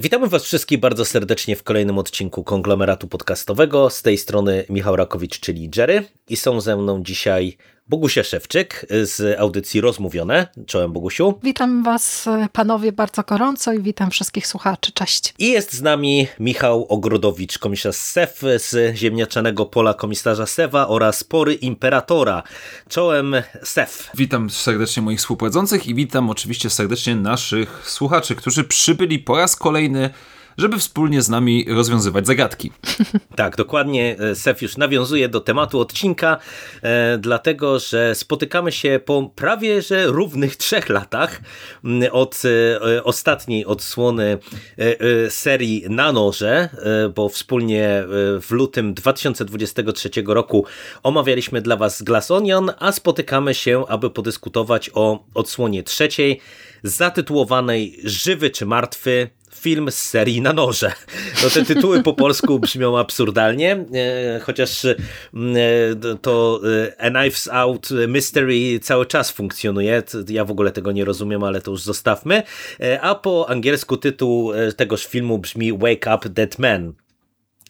Witamy Was wszystkich bardzo serdecznie w kolejnym odcinku konglomeratu podcastowego. Z tej strony Michał Rakowicz, czyli Jerry, i są ze mną dzisiaj Bogusia Szewczyk z audycji Rozmówione. Czołem Bogusiu. Witam Was panowie bardzo gorąco i witam wszystkich słuchaczy. Cześć. I jest z nami Michał Ogrodowicz, komisarz SEF z ziemniaczanego pola komisarza Sewa oraz pory Imperatora. Czołem SEF. Witam serdecznie moich współprowadzących i witam oczywiście serdecznie naszych słuchaczy, którzy przybyli po raz kolejny żeby wspólnie z nami rozwiązywać zagadki. Tak, dokładnie. E, Sef już nawiązuje do tematu odcinka, e, dlatego że spotykamy się po prawie że równych trzech latach od e, ostatniej odsłony serii Na Noże, bo wspólnie w lutym 2023 roku omawialiśmy dla Was Glass Onion, a spotykamy się, aby podyskutować o odsłonie trzeciej, zatytułowanej Żywy czy Martwy, film z serii na noże. No te tytuły po polsku brzmią absurdalnie, e, chociaż e, to e, A Knives Out Mystery cały czas funkcjonuje. Ja w ogóle tego nie rozumiem, ale to już zostawmy. A po angielsku tytuł tegoż filmu brzmi Wake Up Dead Man.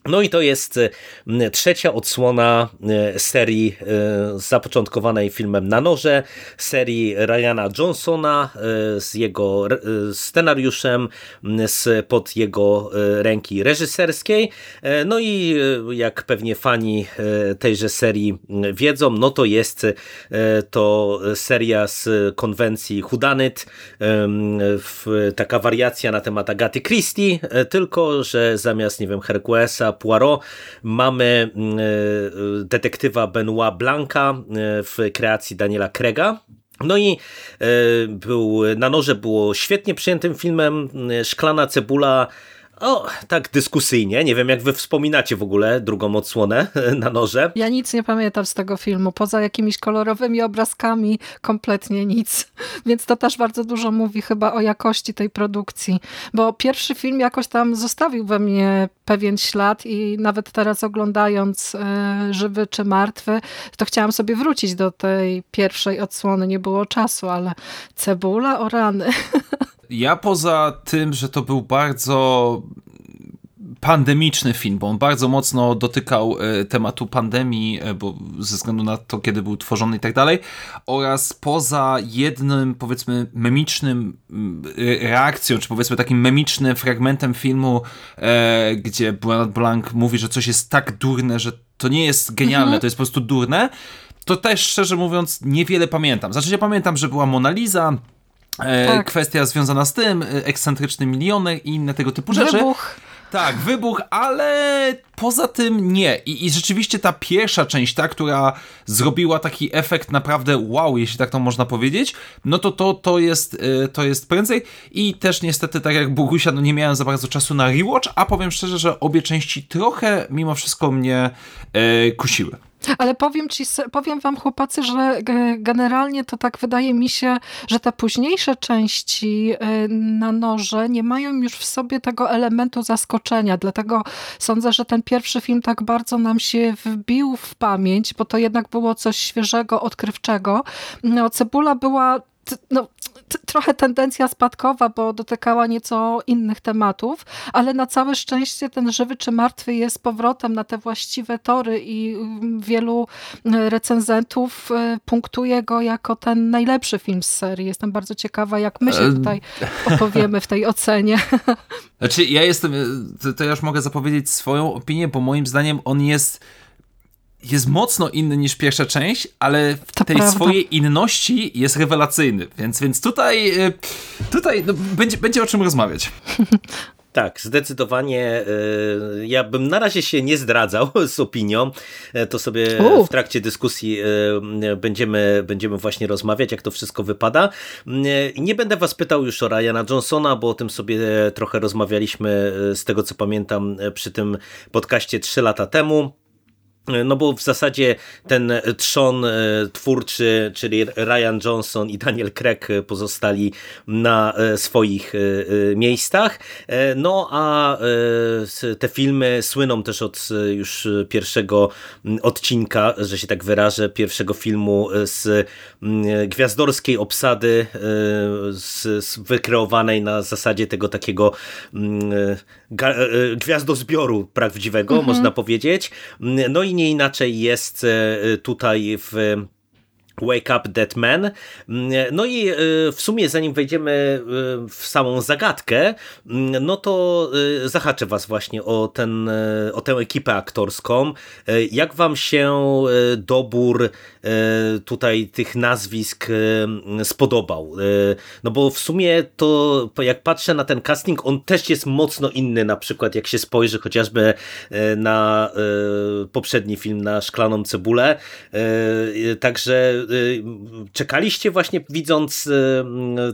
No i to jest trzecia odsłona serii zapoczątkowanej filmem Na Noże, serii Ryana Johnsona z jego scenariuszem, pod jego ręki reżyserskiej. No i jak pewnie fani tejże serii wiedzą, no to jest to seria z konwencji Hudanyt, taka wariacja na temat Agaty Christie, tylko że zamiast, nie wiem, Herkulesa Poirot, mamy mm, e, detektywa Benoit Blanca e, w kreacji Daniela Krega. No i e, był, na noże było świetnie przyjętym filmem. Szklana cebula o, tak dyskusyjnie. Nie wiem, jak wy wspominacie w ogóle drugą odsłonę na noże. Ja nic nie pamiętam z tego filmu, poza jakimiś kolorowymi obrazkami, kompletnie nic. Więc to też bardzo dużo mówi chyba o jakości tej produkcji. Bo pierwszy film jakoś tam zostawił we mnie pewien ślad i nawet teraz oglądając e, Żywy czy Martwy, to chciałam sobie wrócić do tej pierwszej odsłony. Nie było czasu, ale cebula o rany. Ja poza tym, że to był bardzo pandemiczny film, bo on bardzo mocno dotykał e, tematu pandemii, e, bo ze względu na to, kiedy był tworzony i tak dalej, oraz poza jednym, powiedzmy, memicznym e, reakcją, czy powiedzmy takim memicznym fragmentem filmu, gdzie Bernard Blanc mówi, że coś jest tak durne, że to nie jest genialne, mhm. to jest po prostu durne, to też szczerze mówiąc niewiele pamiętam. Znaczy ja pamiętam, że była Mona Lisa, tak. Kwestia związana z tym, e, ekscentryczny milioner i inne tego typu rzeczy. Wybuch. Tak, wybuch, ale poza tym nie. I, I, rzeczywiście ta pierwsza część, ta, która zrobiła taki efekt naprawdę wow, jeśli tak to można powiedzieć, no to to, to, jest, e, to jest prędzej. I też niestety, tak jak Bogusia, no nie miałem za bardzo czasu na rewatch, a powiem szczerze, że obie części trochę mimo wszystko mnie e, kusiły. Ale powiem ci, powiem wam chłopacy, że generalnie to tak wydaje mi się, że te późniejsze części y, na noże nie mają już w sobie tego elementu zaskoczenia, dlatego sądzę, że ten pierwszy film tak bardzo nam się wbił w pamięć, bo to jednak było coś świeżego, odkrywczego. No, Cebula była no, trochę tendencja spadkowa, bo dotykała nieco innych tematów, ale na całe szczęście ten żywy czy martwy jest powrotem na te właściwe tory i mm, wielu mm, recenzentów y, punktuje go jako ten najlepszy film z serii. Jestem bardzo ciekawa, jak my się tutaj opowiemy w tej ocenie. Znaczy, ja jestem, to ja już mogę zapowiedzieć swoją opinię, bo moim zdaniem on jest jest mocno inny niż pierwsza część, ale w to tej prawda. swojej inności jest rewelacyjny, więc, więc tutaj, e, tutaj no, będzie, będzie o czym rozmawiać. Tak, zdecydowanie. E, ja bym na razie się nie zdradzał z opinią. E, to sobie w trakcie dyskusji będziemy, będziemy właśnie rozmawiać, jak to wszystko wypada. Nie będę was pytał już o Ryana Johnsona, bo o tym sobie trochę rozmawialiśmy z tego, co pamiętam przy tym podcaście trzy lata temu. No bo w zasadzie ten trzon e, twórczy, czyli Ryan Johnson i Daniel Craig pozostali na e, swoich e, miejscach. No a te filmy słyną też od już pierwszego odcinka, że się tak wyrażę, pierwszego filmu z gwiazdorskiej obsady, z, wykreowanej na zasadzie tego takiego gwiazdozbioru prawdziwego, mhm. można powiedzieć. No i nie inaczej jest e, tutaj w Wake Up Dead Man. No i e, w sumie zanim wejdziemy e, w samą zagadkę, no to zahaczę was właśnie o, ten, o tę ekipę aktorską. Jak wam się dobór tutaj tych nazwisk spodobał? No bo w sumie to jak patrzę na ten casting, on też jest mocno inny na przykład jak się spojrzy chociażby na poprzedni film na Szklaną Cebulę. Także Y, czekaliście właśnie widząc y,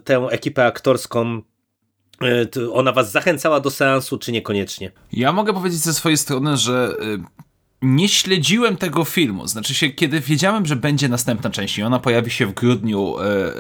tę ekipę aktorską y, ona was zachęcała do seansu, czy niekoniecznie? Ja mogę powiedzieć ze swojej strony, że nie śledziłem tego filmu. Znaczy się, kiedy wiedziałem, że będzie następna część i ona pojawi się w grudniu e, e,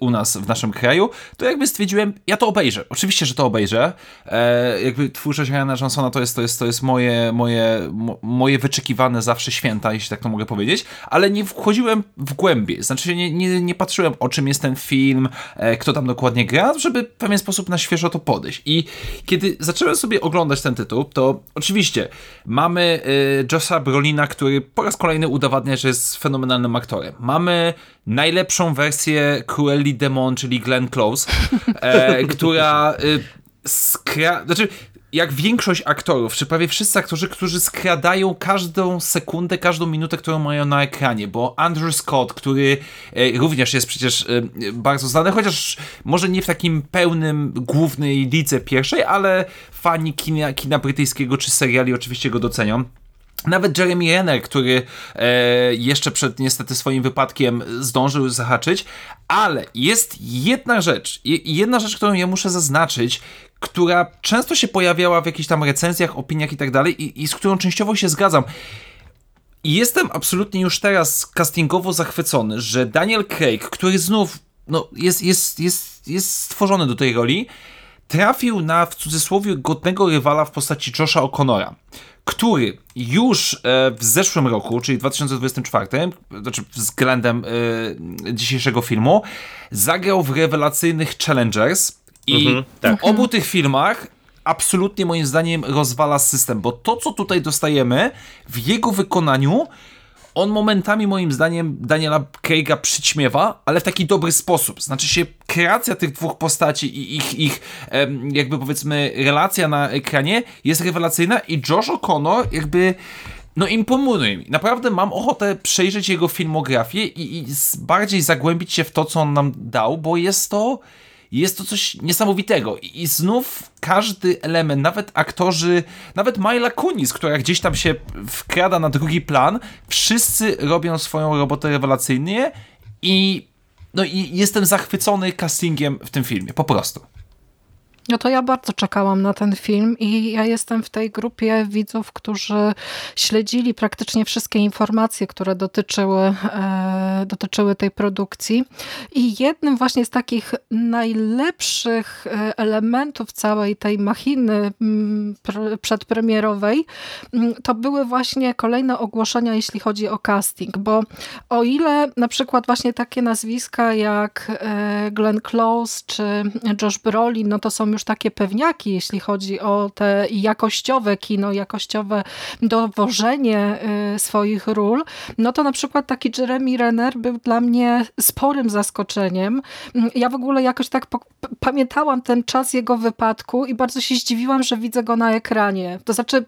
u nas w naszym kraju, to jakby stwierdziłem, ja to obejrzę. Oczywiście, że to obejrzę. E, jakby twórczość Ryana Johnsona to jest, to jest, to jest moje, moje, moje wyczekiwane zawsze święta, jeśli tak to mogę powiedzieć, ale nie wchodziłem w głębie. Znaczy się, nie, nie, nie patrzyłem o czym jest ten film, e, kto tam dokładnie gra, żeby w pewien sposób na świeżo to podejść. I kiedy zacząłem sobie oglądać ten tytuł, to oczywiście mamy e, Josa Josha Brolina, który po raz kolejny udowadnia, że jest fenomenalnym aktorem. Mamy najlepszą wersję Cruelli Demon, czyli Glenn Close, e, która y, skra... Znaczy, jak większość aktorów, czy prawie wszyscy aktorzy, którzy skradają każdą sekundę, każdą minutę, którą mają na ekranie, bo Andrew Scott, który e, również jest przecież e, bardzo znany, chociaż może nie w takim pełnym głównej lidze pierwszej, ale fani kina, kina brytyjskiego czy seriali oczywiście go docenią. Nawet Jeremy Renner, który e, jeszcze przed niestety swoim wypadkiem zdążył zahaczyć, ale jest jedna rzecz, jedna rzecz, którą ja muszę zaznaczyć, która często się pojawiała w jakichś tam recenzjach, opiniach i tak dalej i z którą częściowo się zgadzam. I jestem absolutnie już teraz castingowo zachwycony, że Daniel Craig, który znów no, jest, jest, jest, jest stworzony do tej roli, trafił na w cudzysłowie godnego rywala w postaci Josha O'Connora który już e, w zeszłym roku, czyli 2024, znaczy względem e, dzisiejszego filmu, zagrał w rewelacyjnych Challengers i mhm, tak. w obu tych filmach absolutnie moim zdaniem rozwala system, bo to, co tutaj dostajemy w jego wykonaniu on momentami moim zdaniem Daniela Craiga przyćmiewa, ale w taki dobry sposób. Znaczy się kreacja tych dwóch postaci i ich, ich jakby powiedzmy relacja na ekranie jest rewelacyjna i Josh O'Connor jakby no imponuje mi. Naprawdę mam ochotę przejrzeć jego filmografię i, i bardziej zagłębić się w to, co on nam dał, bo jest to jest to coś niesamowitego. I znów każdy element, nawet aktorzy, nawet Myla Kunis, która gdzieś tam się wkrada na drugi plan, wszyscy robią swoją robotę rewelacyjnie i no i jestem zachwycony castingiem w tym filmie, po prostu. No to ja bardzo czekałam na ten film i ja jestem w tej grupie widzów, którzy śledzili praktycznie wszystkie informacje, które dotyczyły, e, dotyczyły tej produkcji. I jednym właśnie z takich najlepszych e, elementów całej tej machiny m, pr przedpremierowej m, to były właśnie kolejne ogłoszenia, jeśli chodzi o casting, bo o ile na przykład właśnie takie nazwiska jak e, Glenn Close czy Josh Brolin, no to są już takie pewniaki, jeśli chodzi o te jakościowe kino, jakościowe dowożenie y, swoich ról, no to na przykład taki Jeremy Renner był dla mnie sporym zaskoczeniem. Ja w ogóle jakoś tak pamiętałam ten czas jego wypadku i bardzo się zdziwiłam, że widzę go na ekranie. To znaczy...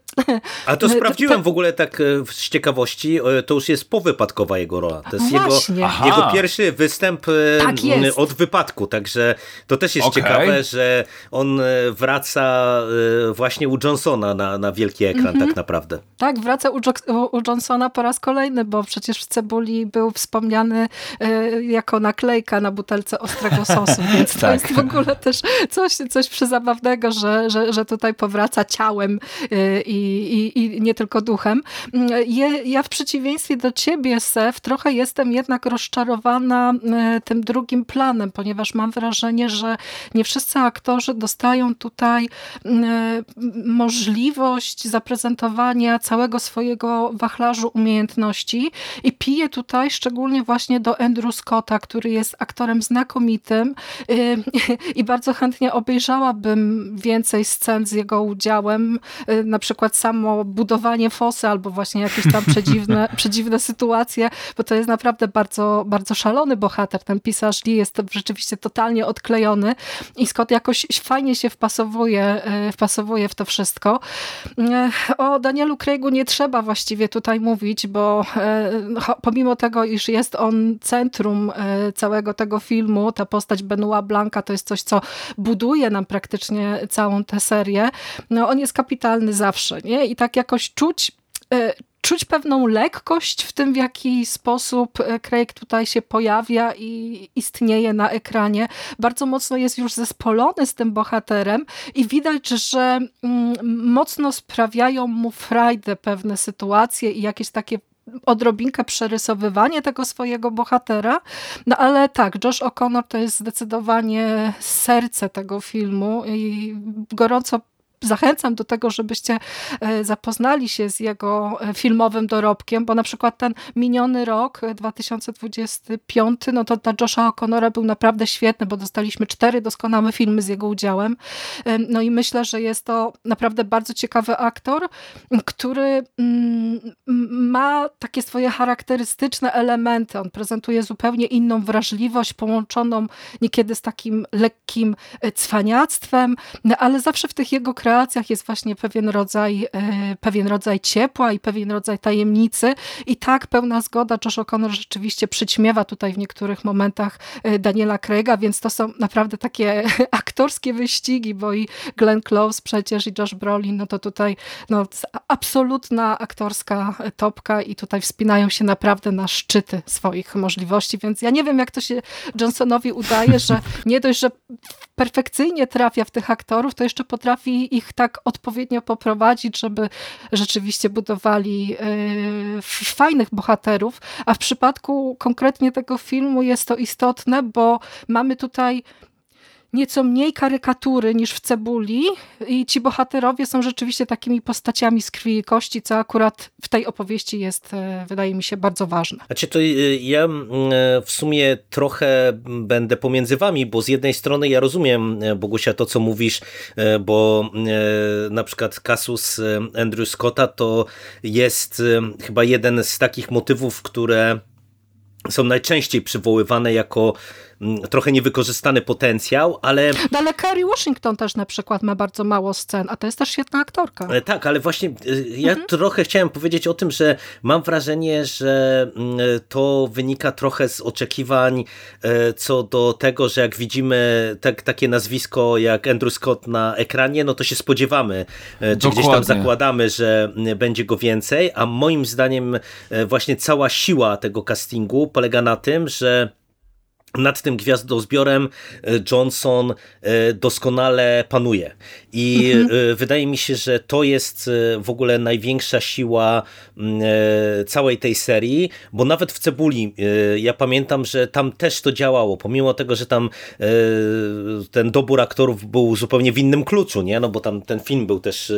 A to sprawdziłem w ogóle tak e, z ciekawości, e, to już jest powypadkowa jego rola. To jest jego, jego pierwszy występ e, tak od wypadku, także to też jest okay. ciekawe, że on wraca właśnie u Johnsona na, na wielki ekran mm -hmm. tak naprawdę. Tak, wraca u, u Johnsona po raz kolejny, bo przecież w Cebuli był wspomniany jako naklejka na butelce ostrego sosu, więc to tak. jest w ogóle też coś, coś przyzabawnego, że, że, że tutaj powraca ciałem i, i, i nie tylko duchem. Ja w przeciwieństwie do ciebie, Sef, trochę jestem jednak rozczarowana tym drugim planem, ponieważ mam wrażenie, że nie wszyscy aktorzy dostają tutaj możliwość zaprezentowania całego swojego wachlarzu umiejętności i piję tutaj szczególnie właśnie do Andrew Scotta, który jest aktorem znakomitym y, i bardzo chętnie obejrzałabym więcej scen z jego udziałem, y, na przykład samo budowanie fosy albo właśnie jakieś tam przedziwne, przedziwne sytuacje, bo to jest naprawdę bardzo, bardzo szalony bohater. Ten pisarz Lee jest rzeczywiście totalnie odklejony i Scott jakoś fajnie się wpasowuje, y, wpasowuje w to wszystko. O Danielu Craigu nie trzeba właściwie tutaj mówić, bo pomimo tego, iż jest on centrum całego tego filmu, ta postać Benoit Blanca to jest coś, co buduje nam praktycznie całą tę serię. No, on jest kapitalny zawsze, nie? I tak jakoś czuć e, czuć pewną lekkość w tym, w jaki sposób e, Craig tutaj się pojawia i istnieje na ekranie. Bardzo mocno jest już zespolony z tym bohaterem i widać, że mm, mocno sprawiają mu frajdę pewne sytuacje i jakieś takie odrobinkę przerysowywanie tego swojego bohatera, no ale tak, Josh O'Connor to jest zdecydowanie serce tego filmu i gorąco zachęcam do tego, żebyście e, zapoznali się z jego e, filmowym dorobkiem, bo na przykład ten miniony rok 2025, e, no to dla Josha O'Connora był naprawdę świetny, bo dostaliśmy cztery doskonałe filmy z jego udziałem. No i myślę, że jest to naprawdę bardzo ciekawy aktor, który mm, ma takie swoje charakterystyczne elementy. On prezentuje zupełnie inną wrażliwość, połączoną niekiedy z takim lekkim cwaniactwem, no ale zawsze w tych jego kreacjach relacjach jest właśnie pewien rodzaj, e, pewien rodzaj ciepła i pewien rodzaj tajemnicy. I tak pełna zgoda Josh O'Connor rzeczywiście przyćmiewa tutaj w niektórych momentach e, Daniela Craiga, więc to są naprawdę takie aktorskie wyścigi, bo i Glenn Close przecież i Josh Brolin, no to tutaj no, absolutna aktorska topka i tutaj wspinają się naprawdę na szczyty swoich możliwości, więc ja nie wiem jak to się Johnsonowi udaje, że nie dość, że perfekcyjnie trafia w tych aktorów, to jeszcze potrafi ich tak odpowiednio poprowadzić, żeby rzeczywiście budowali y, fajnych bohaterów, a w przypadku konkretnie tego filmu jest to istotne, bo mamy tutaj nieco mniej karykatury niż w Cebuli i ci bohaterowie są rzeczywiście takimi postaciami z krwi i kości, co akurat w tej opowieści jest, e, wydaje mi się, bardzo ważne. Znaczy to e, ja e, w sumie trochę będę pomiędzy wami, bo z jednej strony ja rozumiem, Bogusia, to co mówisz, bo na przykład kasus Andrew Scotta to jest chyba jeden z takich motywów, które są najczęściej przywoływane jako trochę niewykorzystany potencjał, ale... No ale Kerry Washington też na przykład ma bardzo mało scen, a to jest też świetna aktorka. E, tak, ale właśnie e, ja mhm. trochę chciałem powiedzieć o tym, że mam wrażenie, że to wynika trochę z oczekiwań e, co do tego, że jak widzimy tak, takie nazwisko jak Andrew Scott na ekranie, no to się spodziewamy, czy Dokładnie. gdzieś tam zakładamy, że będzie go więcej, a moim zdaniem właśnie cała siła tego castingu polega na tym, że nad tym gwiazdozbiorem e, Johnson e, doskonale panuje. I mhm. E, wydaje mi się, że to jest w ogóle największa siła całej tej serii, bo nawet w Cebuli ja pamiętam, że tam też to działało, pomimo tego, że tam ten dobór aktorów był zupełnie w innym kluczu, nie? No bo tam ten film był też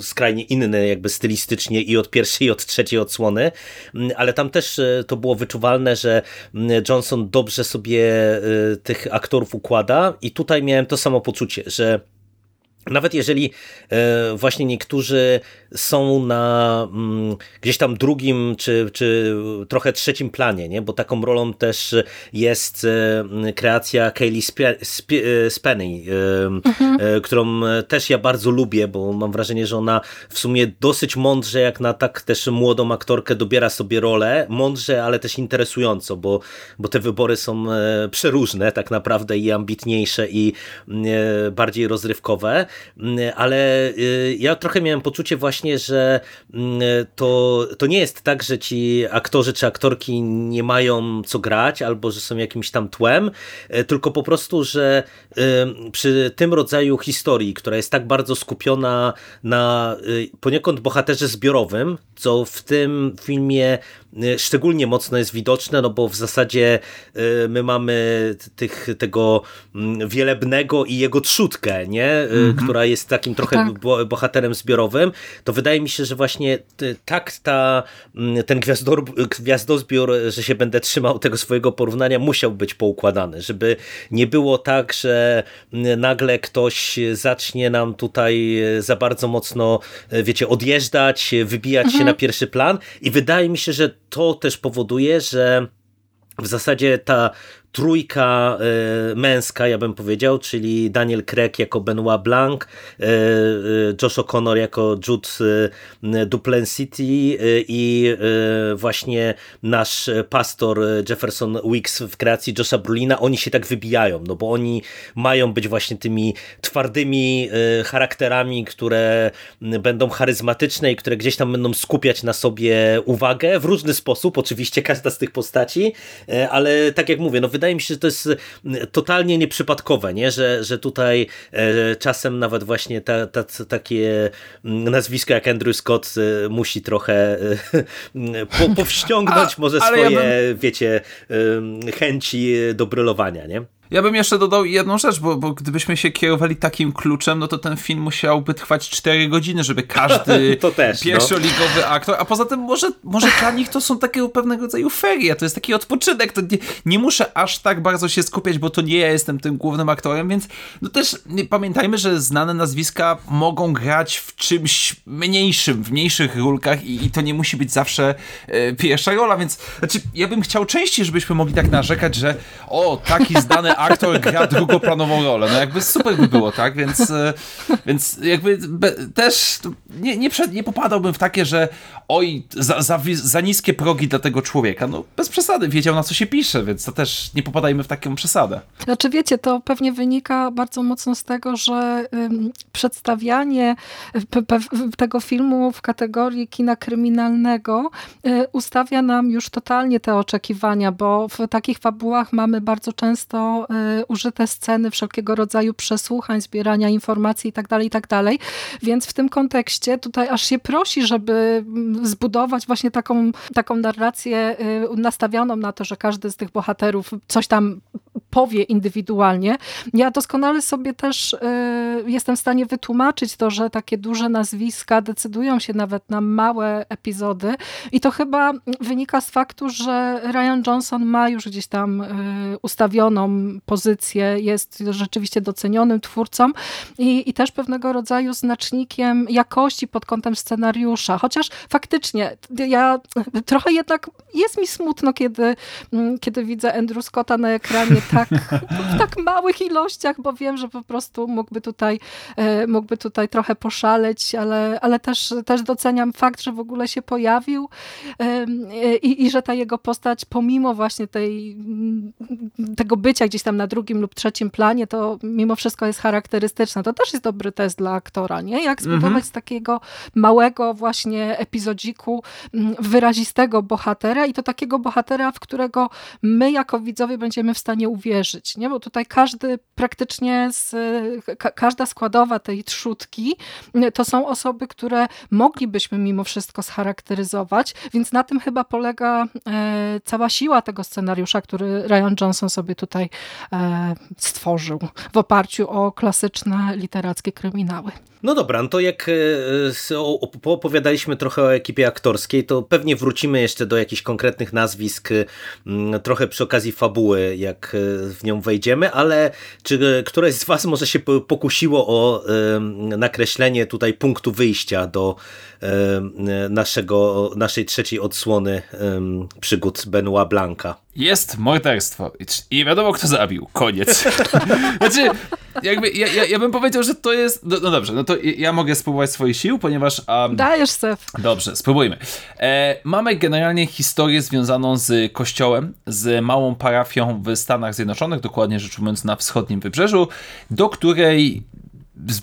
skrajnie inny jakby stylistycznie i od pierwszej i od trzeciej odsłony, ale tam też to było wyczuwalne, że Johnson dobrze sobie y, tych aktorów układa. I tutaj miałem to samo poczucie, że nawet jeżeli e, właśnie niektórzy są na mm, gdzieś tam drugim czy, czy trochę trzecim planie, nie? bo taką rolą też jest e, kreacja Kaylee Spenney, e, mhm. którą też ja bardzo lubię, bo mam wrażenie, że ona w sumie dosyć mądrze, jak na tak też młodą aktorkę dobiera sobie rolę, mądrze, ale też interesująco, bo, bo te wybory są przeróżne tak naprawdę i ambitniejsze i bardziej rozrywkowe ale y, ja trochę miałem poczucie właśnie, że mm, to, to nie jest tak, że ci aktorzy czy aktorki nie mają co grać, albo że są jakimś tam tłem, e, tylko po prostu, że y, przy tym rodzaju historii, która jest tak bardzo skupiona na y, poniekąd bohaterze zbiorowym, co w tym filmie szczególnie mocno jest widoczne, no bo w zasadzie y, my mamy tych, tego mm, wielebnego i jego trzutkę, nie? Mm -hmm. która jest takim trochę tak. bohaterem zbiorowym, to wydaje mi się, że właśnie tak ta, mm, ten gwiazdor, gwiazdozbiór, że się będę trzymał tego swojego porównania, musiał być poukładany, żeby nie było tak, że mm, nagle ktoś zacznie nam tutaj za bardzo mocno, wiecie, odjeżdżać, wybijać mhm. się na pierwszy plan i wydaje mi się, że to też powoduje, że w zasadzie ta trójka e, męska, ja bym powiedział, czyli Daniel Craig jako Benoit Blanc, e, e, Josh O'Connor jako Jude Duplancy i właśnie nasz pastor Jefferson Wicks w kreacji Josha Brolina, oni się tak wybijają, no bo oni mają być właśnie tymi twardymi charakterami, które będą charyzmatyczne i które gdzieś tam będą skupiać na sobie uwagę w różny sposób, oczywiście każda z tych postaci, ale tak jak mówię, no wydaje mi się, że to jest mm, totalnie nieprzypadkowe, nie? Że, że tutaj e, czasem nawet właśnie ta, ta, takie mm, nazwisko jak Andrew Scott e, musi trochę e, po, powściągnąć może swoje, ja bym... wiecie, chęci do brylowania, nie? Ja bym jeszcze dodał jedną rzecz, bo, bo gdybyśmy się kierowali takim kluczem, no to ten film musiałby trwać 4 godziny, żeby każdy też, no. pierwszoligowy no. aktor, a poza tym może, może dla nich to są takiego pewnego rodzaju ferie, to jest taki odpoczynek, to nie, nie muszę aż tak bardzo się skupiać, bo to nie ja jestem tym głównym aktorem, więc no też pamiętajmy, że znane nazwiska mogą grać w czymś mniejszym, w mniejszych rulkach i, i to nie musi być zawsze e, pierwsza rola, więc znaczy ja bym chciał częściej, żebyśmy mogli tak narzekać, że o, taki znany aktor gra drugoplanową rolę. No jakby super by było, tak? Więc, e, więc jakby też nie, nie, przed, nie popadałbym w takie, że oj, za, za, za, niskie progi dla tego człowieka. No bez przesady, wiedział na co się pisze, więc to też nie popadajmy w taką przesadę. Znaczy wiecie, to pewnie wynika bardzo mocno z tego, że ym, przedstawianie tego filmu w kategorii kina kryminalnego y, ustawia nam już totalnie te oczekiwania, bo w takich fabułach mamy bardzo często użyte sceny wszelkiego rodzaju przesłuchań, zbierania informacji itd., tak itd., tak więc w tym kontekście tutaj aż się prosi, żeby mm, zbudować właśnie taką, taką narrację y, nastawioną na to, że każdy z tych bohaterów coś tam powie indywidualnie. Ja doskonale sobie też y, jestem w stanie wytłumaczyć to, że takie duże nazwiska decydują się nawet na małe epizody i to chyba wynika z faktu, że Ryan Johnson ma już gdzieś tam y, ustawioną pozycję, jest rzeczywiście docenionym twórcą i, i też pewnego rodzaju znacznikiem jakości pod kątem scenariusza. Chociaż faktycznie ja trochę jednak jest mi smutno, kiedy, mm, kiedy widzę Andrew Scotta na ekranie tak, w tak małych ilościach, bo wiem, że po prostu mógłby tutaj, e, mógłby tutaj trochę poszaleć, ale, ale też, też doceniam fakt, że w ogóle się pojawił i, i że ta jego postać pomimo właśnie tej, tego bycia gdzieś tam na drugim lub trzecim planie, to mimo wszystko jest charakterystyczna. To też jest dobry test dla aktora, nie? Jak zbudować mhm. z takiego małego właśnie epizodziku mm, wyrazistego bohatera i to takiego bohatera, w którego my jako widzowie będziemy w stanie uwierzyć, nie? Bo tutaj każdy praktycznie, z, ka każda składowa tej trzutki mm, to są osoby, które moglibyśmy mimo wszystko scharakteryzować, więc na tym chyba polega e, cała siła tego scenariusza, który Ryan Johnson sobie tutaj e, stworzył w oparciu o klasyczne literackie kryminały. No dobra, no to jak e, opowiadaliśmy trochę o ekipie aktorskiej, to pewnie wrócimy jeszcze do jakichś konkretnych nazwisk, trochę przy okazji fabuły, jak w nią wejdziemy, ale czy któreś z Was może się pokusiło o nakreślenie tutaj punktu wyjścia do naszego, naszej trzeciej odsłony przygód Benoit Blanca? Jest morderstwo i wiadomo kto zabił. Koniec. znaczy, jakby ja, ja, ja, bym powiedział, że to jest... No, no dobrze, no to ja mogę spróbować swoich sił, ponieważ... Um... Dajesz, Sef. Dobrze, spróbujmy. E, mamy generalnie historię związaną z kościołem, z małą parafią w Stanach Zjednoczonych, dokładnie rzecz ujmując na wschodnim wybrzeżu, do której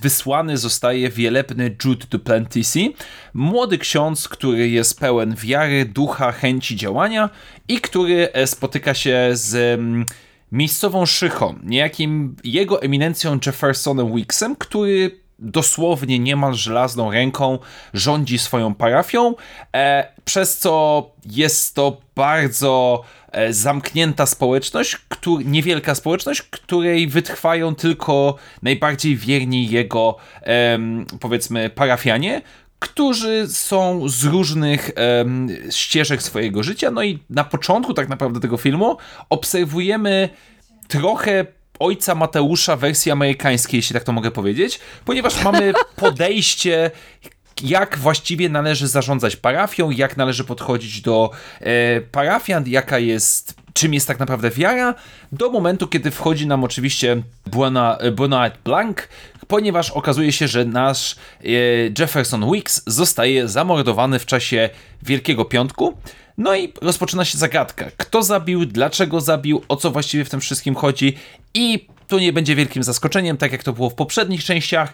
wysłany zostaje wielebny Jude Duplantisi, młody ksiądz, który jest pełen wiary, ducha, chęci działania i który e, spotyka się z mm, miejscową szychą, niejakim jego eminencją Jeffersonem Wicksem, który dosłownie niemal żelazną ręką rządzi swoją parafią, e, przez co jest to bardzo e, zamknięta społeczność, który, niewielka społeczność, której wytrwają tylko najbardziej wierni jego, powiedzmy, parafianie, którzy są z różnych ścieżek swojego życia. No i na początku tak naprawdę tego filmu obserwujemy trochę ojca Mateusza wersji amerykańskiej, jeśli tak to mogę powiedzieć, ponieważ mamy podejście jak właściwie należy zarządzać parafią, jak należy podchodzić do e, parafian, jaka jest, czym jest tak naprawdę wiara, do momentu, kiedy wchodzi nam oczywiście Benoit Blanc, ponieważ okazuje się, że nasz e, Jefferson Weeks zostaje zamordowany w czasie Wielkiego Piątku. No i rozpoczyna się zagadka. Kto zabił, dlaczego zabił, o co właściwie w tym wszystkim chodzi i to nie będzie wielkim zaskoczeniem, tak jak to było w poprzednich częściach.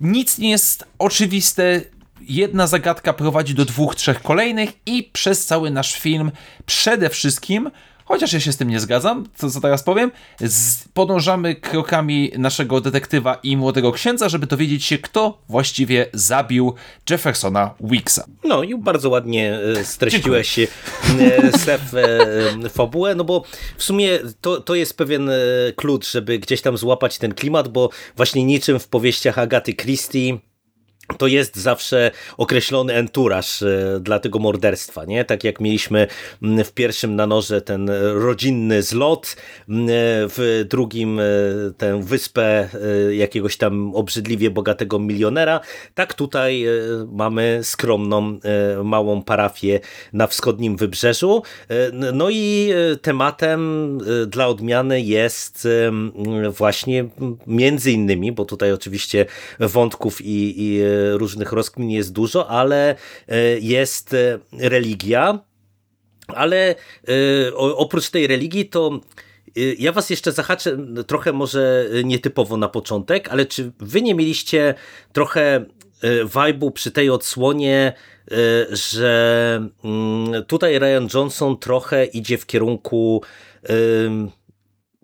Nic nie jest oczywiste, jedna zagadka prowadzi do dwóch, trzech kolejnych i przez cały nasz film przede wszystkim chociaż ja się z tym nie zgadzam, co, co teraz powiem, z, podążamy krokami naszego detektywa i młodego księdza, żeby dowiedzieć się, kto właściwie zabił Jeffersona Wicksa. No i bardzo ładnie e, streściłeś e, Stef e, fabułę, no bo w sumie to, to jest pewien klucz, żeby gdzieś tam złapać ten klimat, bo właśnie niczym w powieściach Agaty Christie to jest zawsze określony enturaż e, dla tego morderstwa, nie? Tak jak mieliśmy mm, w pierwszym na noże ten rodzinny zlot, mm, e, w drugim e, tę wyspę jakiegoś tam obrzydliwie bogatego milionera, tak tutaj mamy skromną, małą parafię na wschodnim wybrzeżu. No i tematem dla odmiany jest właśnie między innymi, bo tutaj oczywiście wątków i, i różnych rozkmin jest dużo, ale e, jest e, religia, ale e, oprócz tej religii to ja was jeszcze zahaczę trochę może nietypowo na początek, ale czy wy nie mieliście trochę vibe'u przy tej odsłonie, że mm, tutaj Ryan Johnson trochę idzie w kierunku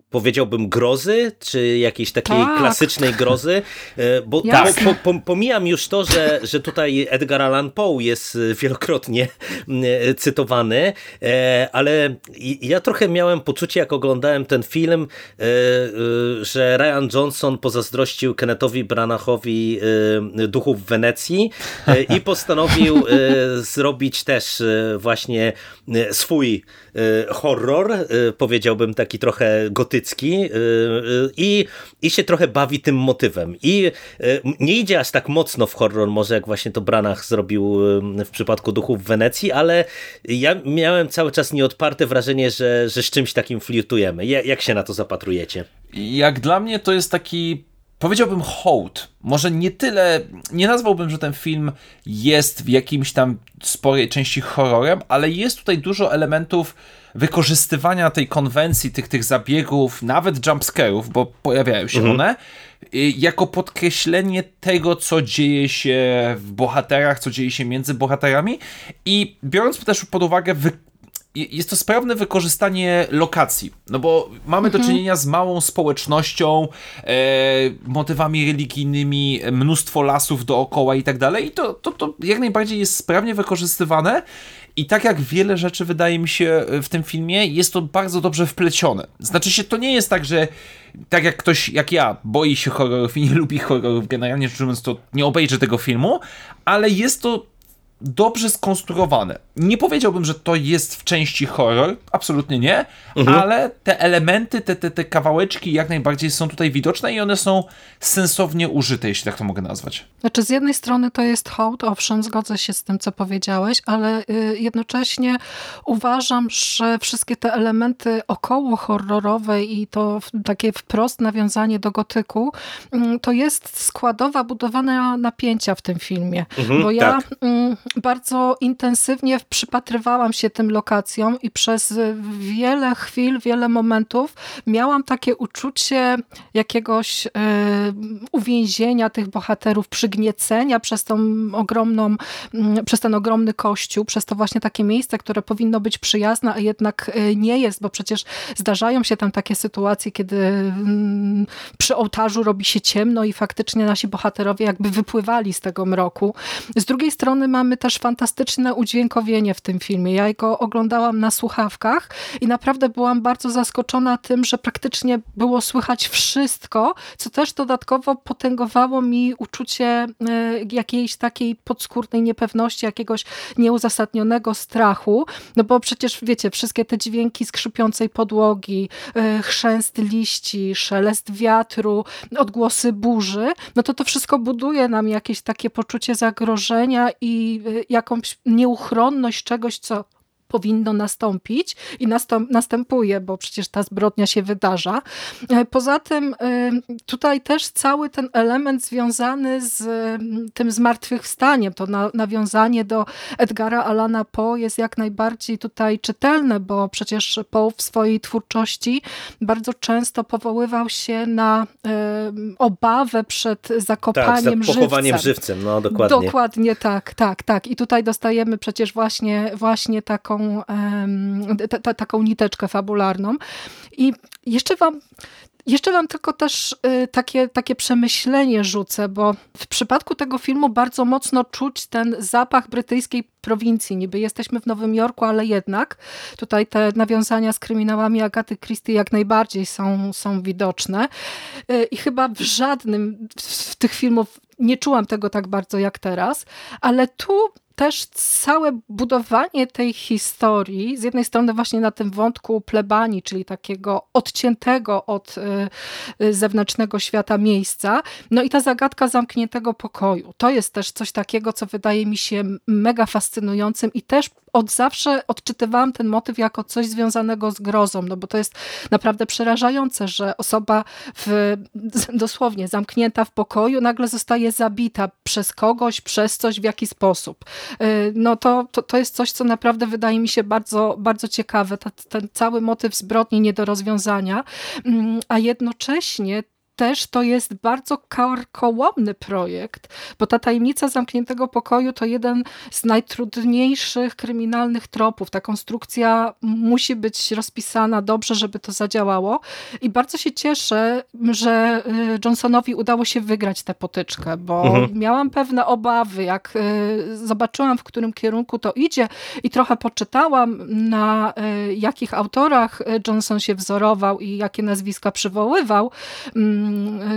powiedziałbym grozy, czy jakiejś takiej tak. klasycznej grozy, e, bo tak. po, po, pomijam już to, że, że tutaj Edgar Allan Poe jest wielokrotnie e, cytowany, e, ale ja trochę miałem poczucie, jak oglądałem ten film, że Ryan Johnson pozazdrościł Kennethowi Branachowi Duchów w Wenecji i postanowił zrobić też właśnie swój horror, powiedziałbym taki trochę gotycki y, i, i się trochę bawi tym motywem. I nie idzie aż tak mocno w horror, może jak właśnie to Branach zrobił w przypadku Duchów w Wenecji, ale ja miałem cały czas nieodparte wrażenie, że, że z czymś takim flirtujemy. Jak się na to zapatrujecie? Jak dla mnie to jest taki powiedziałbym hołd. Może nie tyle, nie nazwałbym, że ten film jest w jakimś tam sporej części horrorem, ale jest tutaj dużo elementów wykorzystywania tej konwencji, tych, tych zabiegów, nawet jumpscare'ów, bo pojawiają się mhm. one, y, jako podkreślenie tego, co dzieje się w bohaterach, co dzieje się między bohaterami i biorąc też pod uwagę wy jest to sprawne wykorzystanie lokacji, no bo mamy mhm. do czynienia z małą społecznością, e, motywami religijnymi, mnóstwo lasów dookoła i tak dalej i to, to, to jak najbardziej jest sprawnie wykorzystywane I tak jak wiele rzeczy wydaje mi się w tym filmie, jest to bardzo dobrze wplecione. Znaczy się, to nie jest tak, że tak jak ktoś, jak ja, boi się horrorów i nie lubi horrorów, generalnie rzecz biorąc, to nie obejrzy tego filmu, ale jest to dobrze skonstruowane. Nie powiedziałbym, że to jest w części horror, absolutnie nie, mhm. ale te elementy, te, te, te kawałeczki jak najbardziej są tutaj widoczne i one są sensownie użyte, jeśli tak to mogę nazwać. Znaczy z jednej strony to jest hołd, owszem, zgodzę się z tym, co powiedziałeś, ale y, jednocześnie uważam, że wszystkie te elementy około horrorowe i to takie wprost nawiązanie do gotyku, mm, to jest składowa budowana napięcia w tym filmie. Mhm, bo ja tak mm, bardzo intensywnie przypatrywałam się tym lokacjom i przez wiele chwil, wiele momentów miałam takie uczucie jakiegoś e, uwięzienia tych bohaterów, przygniecenia przez tą ogromną, mm, przez ten ogromny kościół, przez to właśnie takie miejsce, które powinno być przyjazne, a jednak e, nie jest, bo przecież zdarzają się tam takie sytuacje, kiedy mm, przy ołtarzu robi się ciemno i faktycznie nasi bohaterowie jakby wypływali z tego mroku. Z drugiej strony mamy też fantastyczne udźwiękowienie w tym filmie. Ja go oglądałam na słuchawkach i naprawdę byłam bardzo zaskoczona tym, że praktycznie było słychać wszystko, co też dodatkowo potęgowało mi uczucie e, jakiejś takiej podskórnej niepewności, jakiegoś nieuzasadnionego strachu, no bo przecież wiecie, wszystkie te dźwięki skrzypiącej podłogi, e, chrzęst liści, szelest wiatru, odgłosy burzy, no to to wszystko buduje nam jakieś takie poczucie zagrożenia i jakąś nieuchronność czegoś, co powinno nastąpić i następuje, bo przecież ta zbrodnia się wydarza. E, poza tym y, tutaj też cały ten element związany z tym zmartwychwstaniem, to nawiązanie do Edgara Alana Poe jest jak najbardziej tutaj czytelne, bo przecież Poe w swojej twórczości bardzo często powoływał się na y, obawę przed zakopaniem tak, pochowaniem żywcem. żywcem. No, dokładnie. Dokładnie tak, tak, tak. I tutaj dostajemy przecież właśnie, właśnie taką taką, niteczkę fabularną. I jeszcze wam jeszcze wam tylko też y, takie, takie przemyślenie rzucę, bo w przypadku tego filmu bardzo mocno czuć ten zapach brytyjskiej prowincji. Niby jesteśmy w Nowym Jorku, ale jednak tutaj te nawiązania z kryminałami Agaty Christie jak najbardziej są, są widoczne. Y, I chyba w żadnym z tych filmów nie czułam tego tak bardzo jak teraz, ale tu też całe budowanie tej historii, z jednej strony właśnie na tym wątku plebanii, czyli takiego odciętego od y, y, zewnętrznego świata miejsca, no i ta zagadka zamkniętego pokoju. To jest też coś takiego, co wydaje mi się mega fascynującym i też od zawsze odczytywałam ten motyw jako coś związanego z grozą, no bo to jest naprawdę przerażające, że osoba w, dosłownie zamknięta w pokoju nagle zostaje zabita przez kogoś, przez coś, w jaki sposób. Y, no to, to, to jest coś, co naprawdę wydaje mi się bardzo, bardzo ciekawe, ten cały motyw zbrodni nie do rozwiązania, mm, a jednocześnie też to jest bardzo karkołomny projekt, bo ta tajemnica zamkniętego pokoju to jeden z najtrudniejszych kryminalnych tropów. Ta konstrukcja musi być rozpisana dobrze, żeby to zadziałało i bardzo się cieszę, że y, Johnsonowi udało się wygrać tę potyczkę, bo mhm. miałam pewne obawy, jak y, zobaczyłam, w którym kierunku to idzie i trochę poczytałam, na y, jakich autorach Johnson się wzorował i jakie nazwiska przywoływał, mm,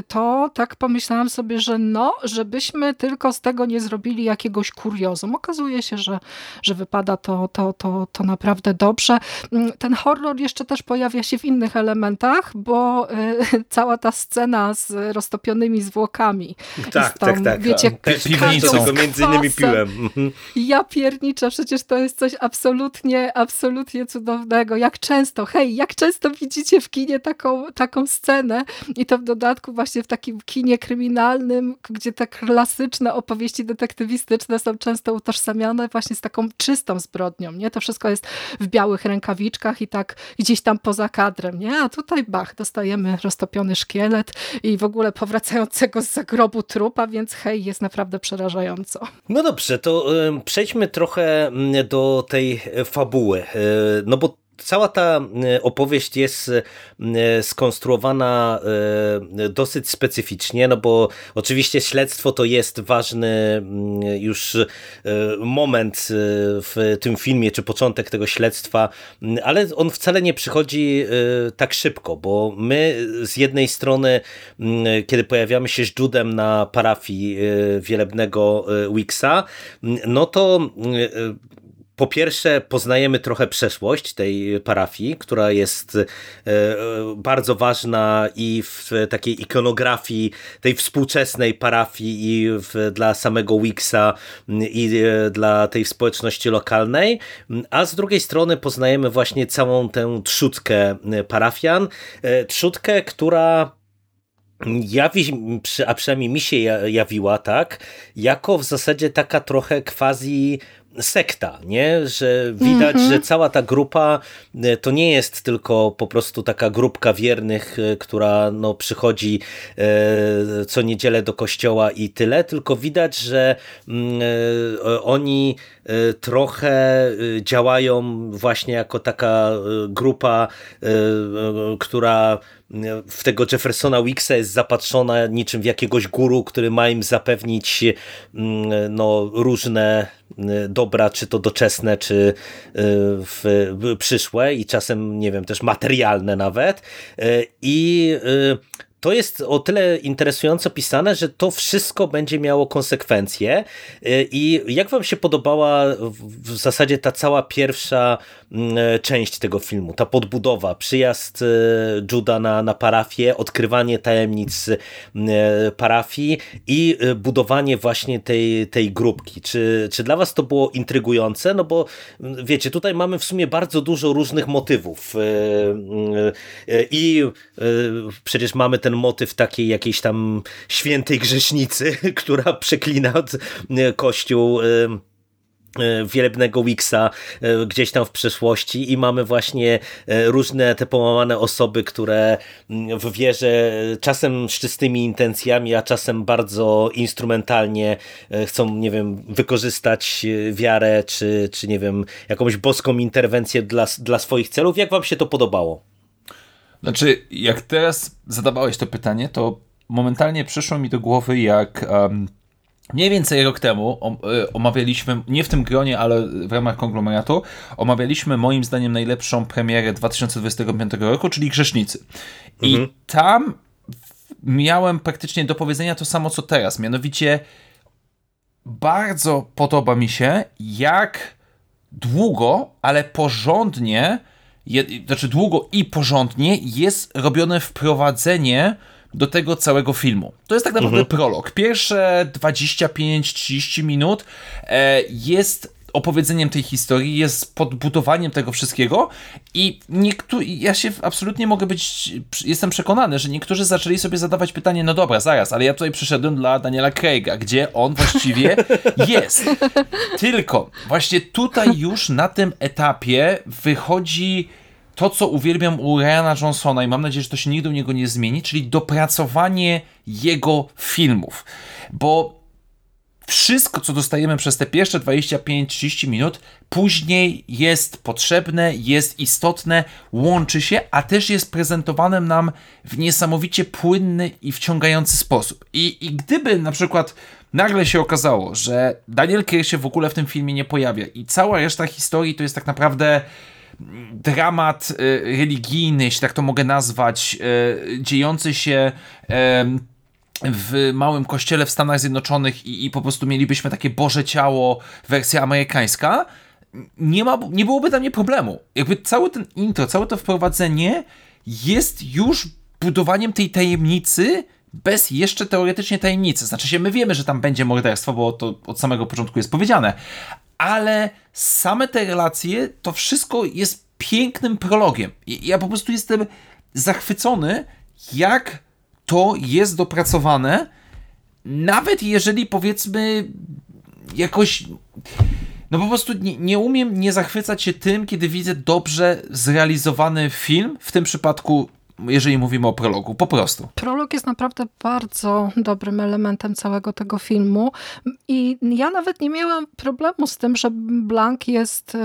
to tak pomyślałam sobie, że no, żebyśmy tylko z tego nie zrobili jakiegoś kuriozum. Okazuje się, że, że wypada to, to, to, to naprawdę dobrze. Mm, ten horror jeszcze też pojawia się w innych elementach, bo y, cała ta scena z roztopionymi zwłokami. Tak, tam, tak, tak. Wiecie, piwnicą. Między innymi piłem. Mhm. Ja pierniczę, przecież to jest coś absolutnie, absolutnie cudownego. Jak często, hej, jak często widzicie w kinie taką, taką scenę i to w dodatku właśnie w takim kinie kryminalnym, gdzie te klasyczne opowieści detektywistyczne są często utożsamiane właśnie z taką czystą zbrodnią, nie? To wszystko jest w białych rękawiczkach i tak gdzieś tam poza kadrem, nie? A tutaj bach, dostajemy roztopiony szkielet i w ogóle powracającego z zagrobu trupa, więc hej, jest naprawdę przerażająco. No dobrze, to przejdźmy trochę mm, do tej fabuły, y, no bo cała ta opowieść jest skonstruowana dosyć specyficznie, no bo oczywiście śledztwo to jest ważny już moment w tym filmie, czy początek tego śledztwa, ale on wcale nie przychodzi tak szybko, bo my z jednej strony, kiedy pojawiamy się z Judem na parafii wielebnego Wixa, no to po pierwsze poznajemy trochę przeszłość tej parafii, która jest e, bardzo ważna i w takiej ikonografii tej współczesnej parafii i w, dla samego Wixa i e, dla tej społeczności lokalnej, a z drugiej strony poznajemy właśnie całą tę trzutkę parafian, e, trzutkę, która jawi, a przynajmniej mi się jawiła tak, jako w zasadzie taka trochę quasi sekta, nie? że widać, mm -hmm. że cała ta grupa e, to nie jest tylko po prostu taka grupka wiernych, e, która no, przychodzi e, co niedzielę do kościoła i tyle, tylko widać, że mm, oni trochę działają właśnie jako taka grupa, która w tego Jeffersona Wixa jest zapatrzona niczym w jakiegoś guru, który ma im zapewnić mm, no, różne dobra, czy to doczesne, czy y, w, przyszłe i czasem, nie wiem, też materialne nawet. Y, I to jest o tyle interesująco pisane, że to wszystko będzie miało konsekwencje y, i jak wam się podobała w zasadzie ta cała pierwsza mm, część tego filmu, ta podbudowa, przyjazd y, Juda na, na parafię, odkrywanie tajemnic y, parafii i budowanie właśnie tej, tej grupki. Czy, czy dla was to było intrygujące? No bo mm, wiecie, tutaj mamy w sumie bardzo dużo różnych motywów i przecież mamy ten ten motyw takiej jakiejś tam świętej grzesznicy, która przeklina e, kościół e, e, wielebnego Wixa gdzieś tam w przeszłości i mamy właśnie różne te połamane osoby, które w wierze czasem z czystymi intencjami, a czasem bardzo instrumentalnie chcą, nie wiem, wykorzystać wiarę, czy, czy nie wiem, jakąś boską interwencję dla, dla swoich celów. Jak wam się to podobało? Znaczy, jak teraz zadawałeś to pytanie, to momentalnie przyszło mi do głowy, jak um, mniej więcej rok temu e, omawialiśmy, nie w tym gronie, ale w ramach konglomeratu, omawialiśmy moim zdaniem najlepszą premierę 2025 roku, czyli Grzesznicy. I mhm. tam miałem praktycznie do powiedzenia to samo, co teraz. Mianowicie bardzo podoba mi się, jak długo, ale porządnie je, znaczy długo i porządnie jest robione wprowadzenie do tego całego filmu. To jest tak naprawdę mhm. prolog. Pierwsze 25-30 minut e, jest opowiedzeniem tej historii, jest podbudowaniem tego wszystkiego i niektórzy, ja się absolutnie mogę być, jestem przekonany, że niektórzy zaczęli sobie zadawać pytanie, no dobra, zaraz, ale ja tutaj przyszedłem dla Daniela Craiga, gdzie on właściwie jest. Tylko właśnie tutaj już na tym etapie wychodzi to, co uwielbiam u Ryana Johnsona i mam nadzieję, że to się nigdy u niego nie zmieni, czyli dopracowanie jego filmów. Bo wszystko, co dostajemy przez te pierwsze 25-30 minut, później jest potrzebne, jest istotne, łączy się, a też jest prezentowane nam w niesamowicie płynny i wciągający sposób. I, i gdyby na przykład nagle się okazało, że Daniel Kier się w ogóle w tym filmie nie pojawia i cała reszta historii to jest tak naprawdę dramat y, religijny, jeśli tak to mogę nazwać, y, dziejący się w małym kościele w Stanach Zjednoczonych i, i po prostu mielibyśmy takie Boże Ciało, wersja amerykańska, nie, ma, nie byłoby dla mnie problemu. Jakby cały ten intro, całe to wprowadzenie jest już budowaniem tej tajemnicy bez jeszcze teoretycznie tajemnicy. Znaczy się, my wiemy, że tam będzie morderstwo, bo to od samego początku jest powiedziane, ale same te relacje, to wszystko jest pięknym prologiem. Ja po prostu jestem zachwycony, jak to jest dopracowane, nawet jeżeli powiedzmy jakoś. No po prostu nie, nie umiem nie zachwycać się tym, kiedy widzę dobrze zrealizowany film, w tym przypadku jeżeli mówimy o prologu, po prostu. Prolog jest naprawdę bardzo dobrym elementem całego tego filmu i ja nawet nie miałam problemu z tym, że Blank jest y,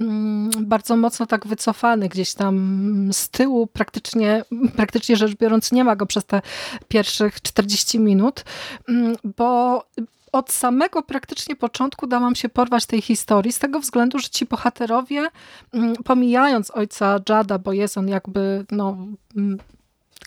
mm, bardzo mocno tak wycofany gdzieś tam z tyłu, praktycznie, praktycznie rzecz biorąc nie ma go przez te pierwszych 40 minut, mm, bo od samego praktycznie początku dałam się porwać tej historii, z tego względu, że ci bohaterowie, mm, pomijając ojca Jada, bo jest on jakby no, mm,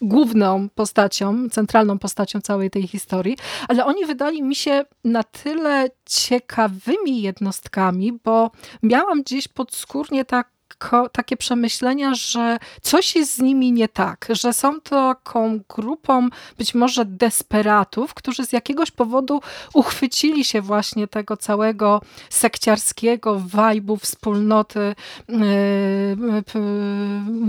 główną postacią, centralną postacią całej tej historii, ale oni wydali mi się na tyle ciekawymi jednostkami, bo miałam gdzieś podskórnie tak takie przemyślenia, że coś jest z nimi nie tak, że są taką grupą być może desperatów, którzy z jakiegoś powodu uchwycili się właśnie tego całego sekciarskiego wajbu wspólnoty yy,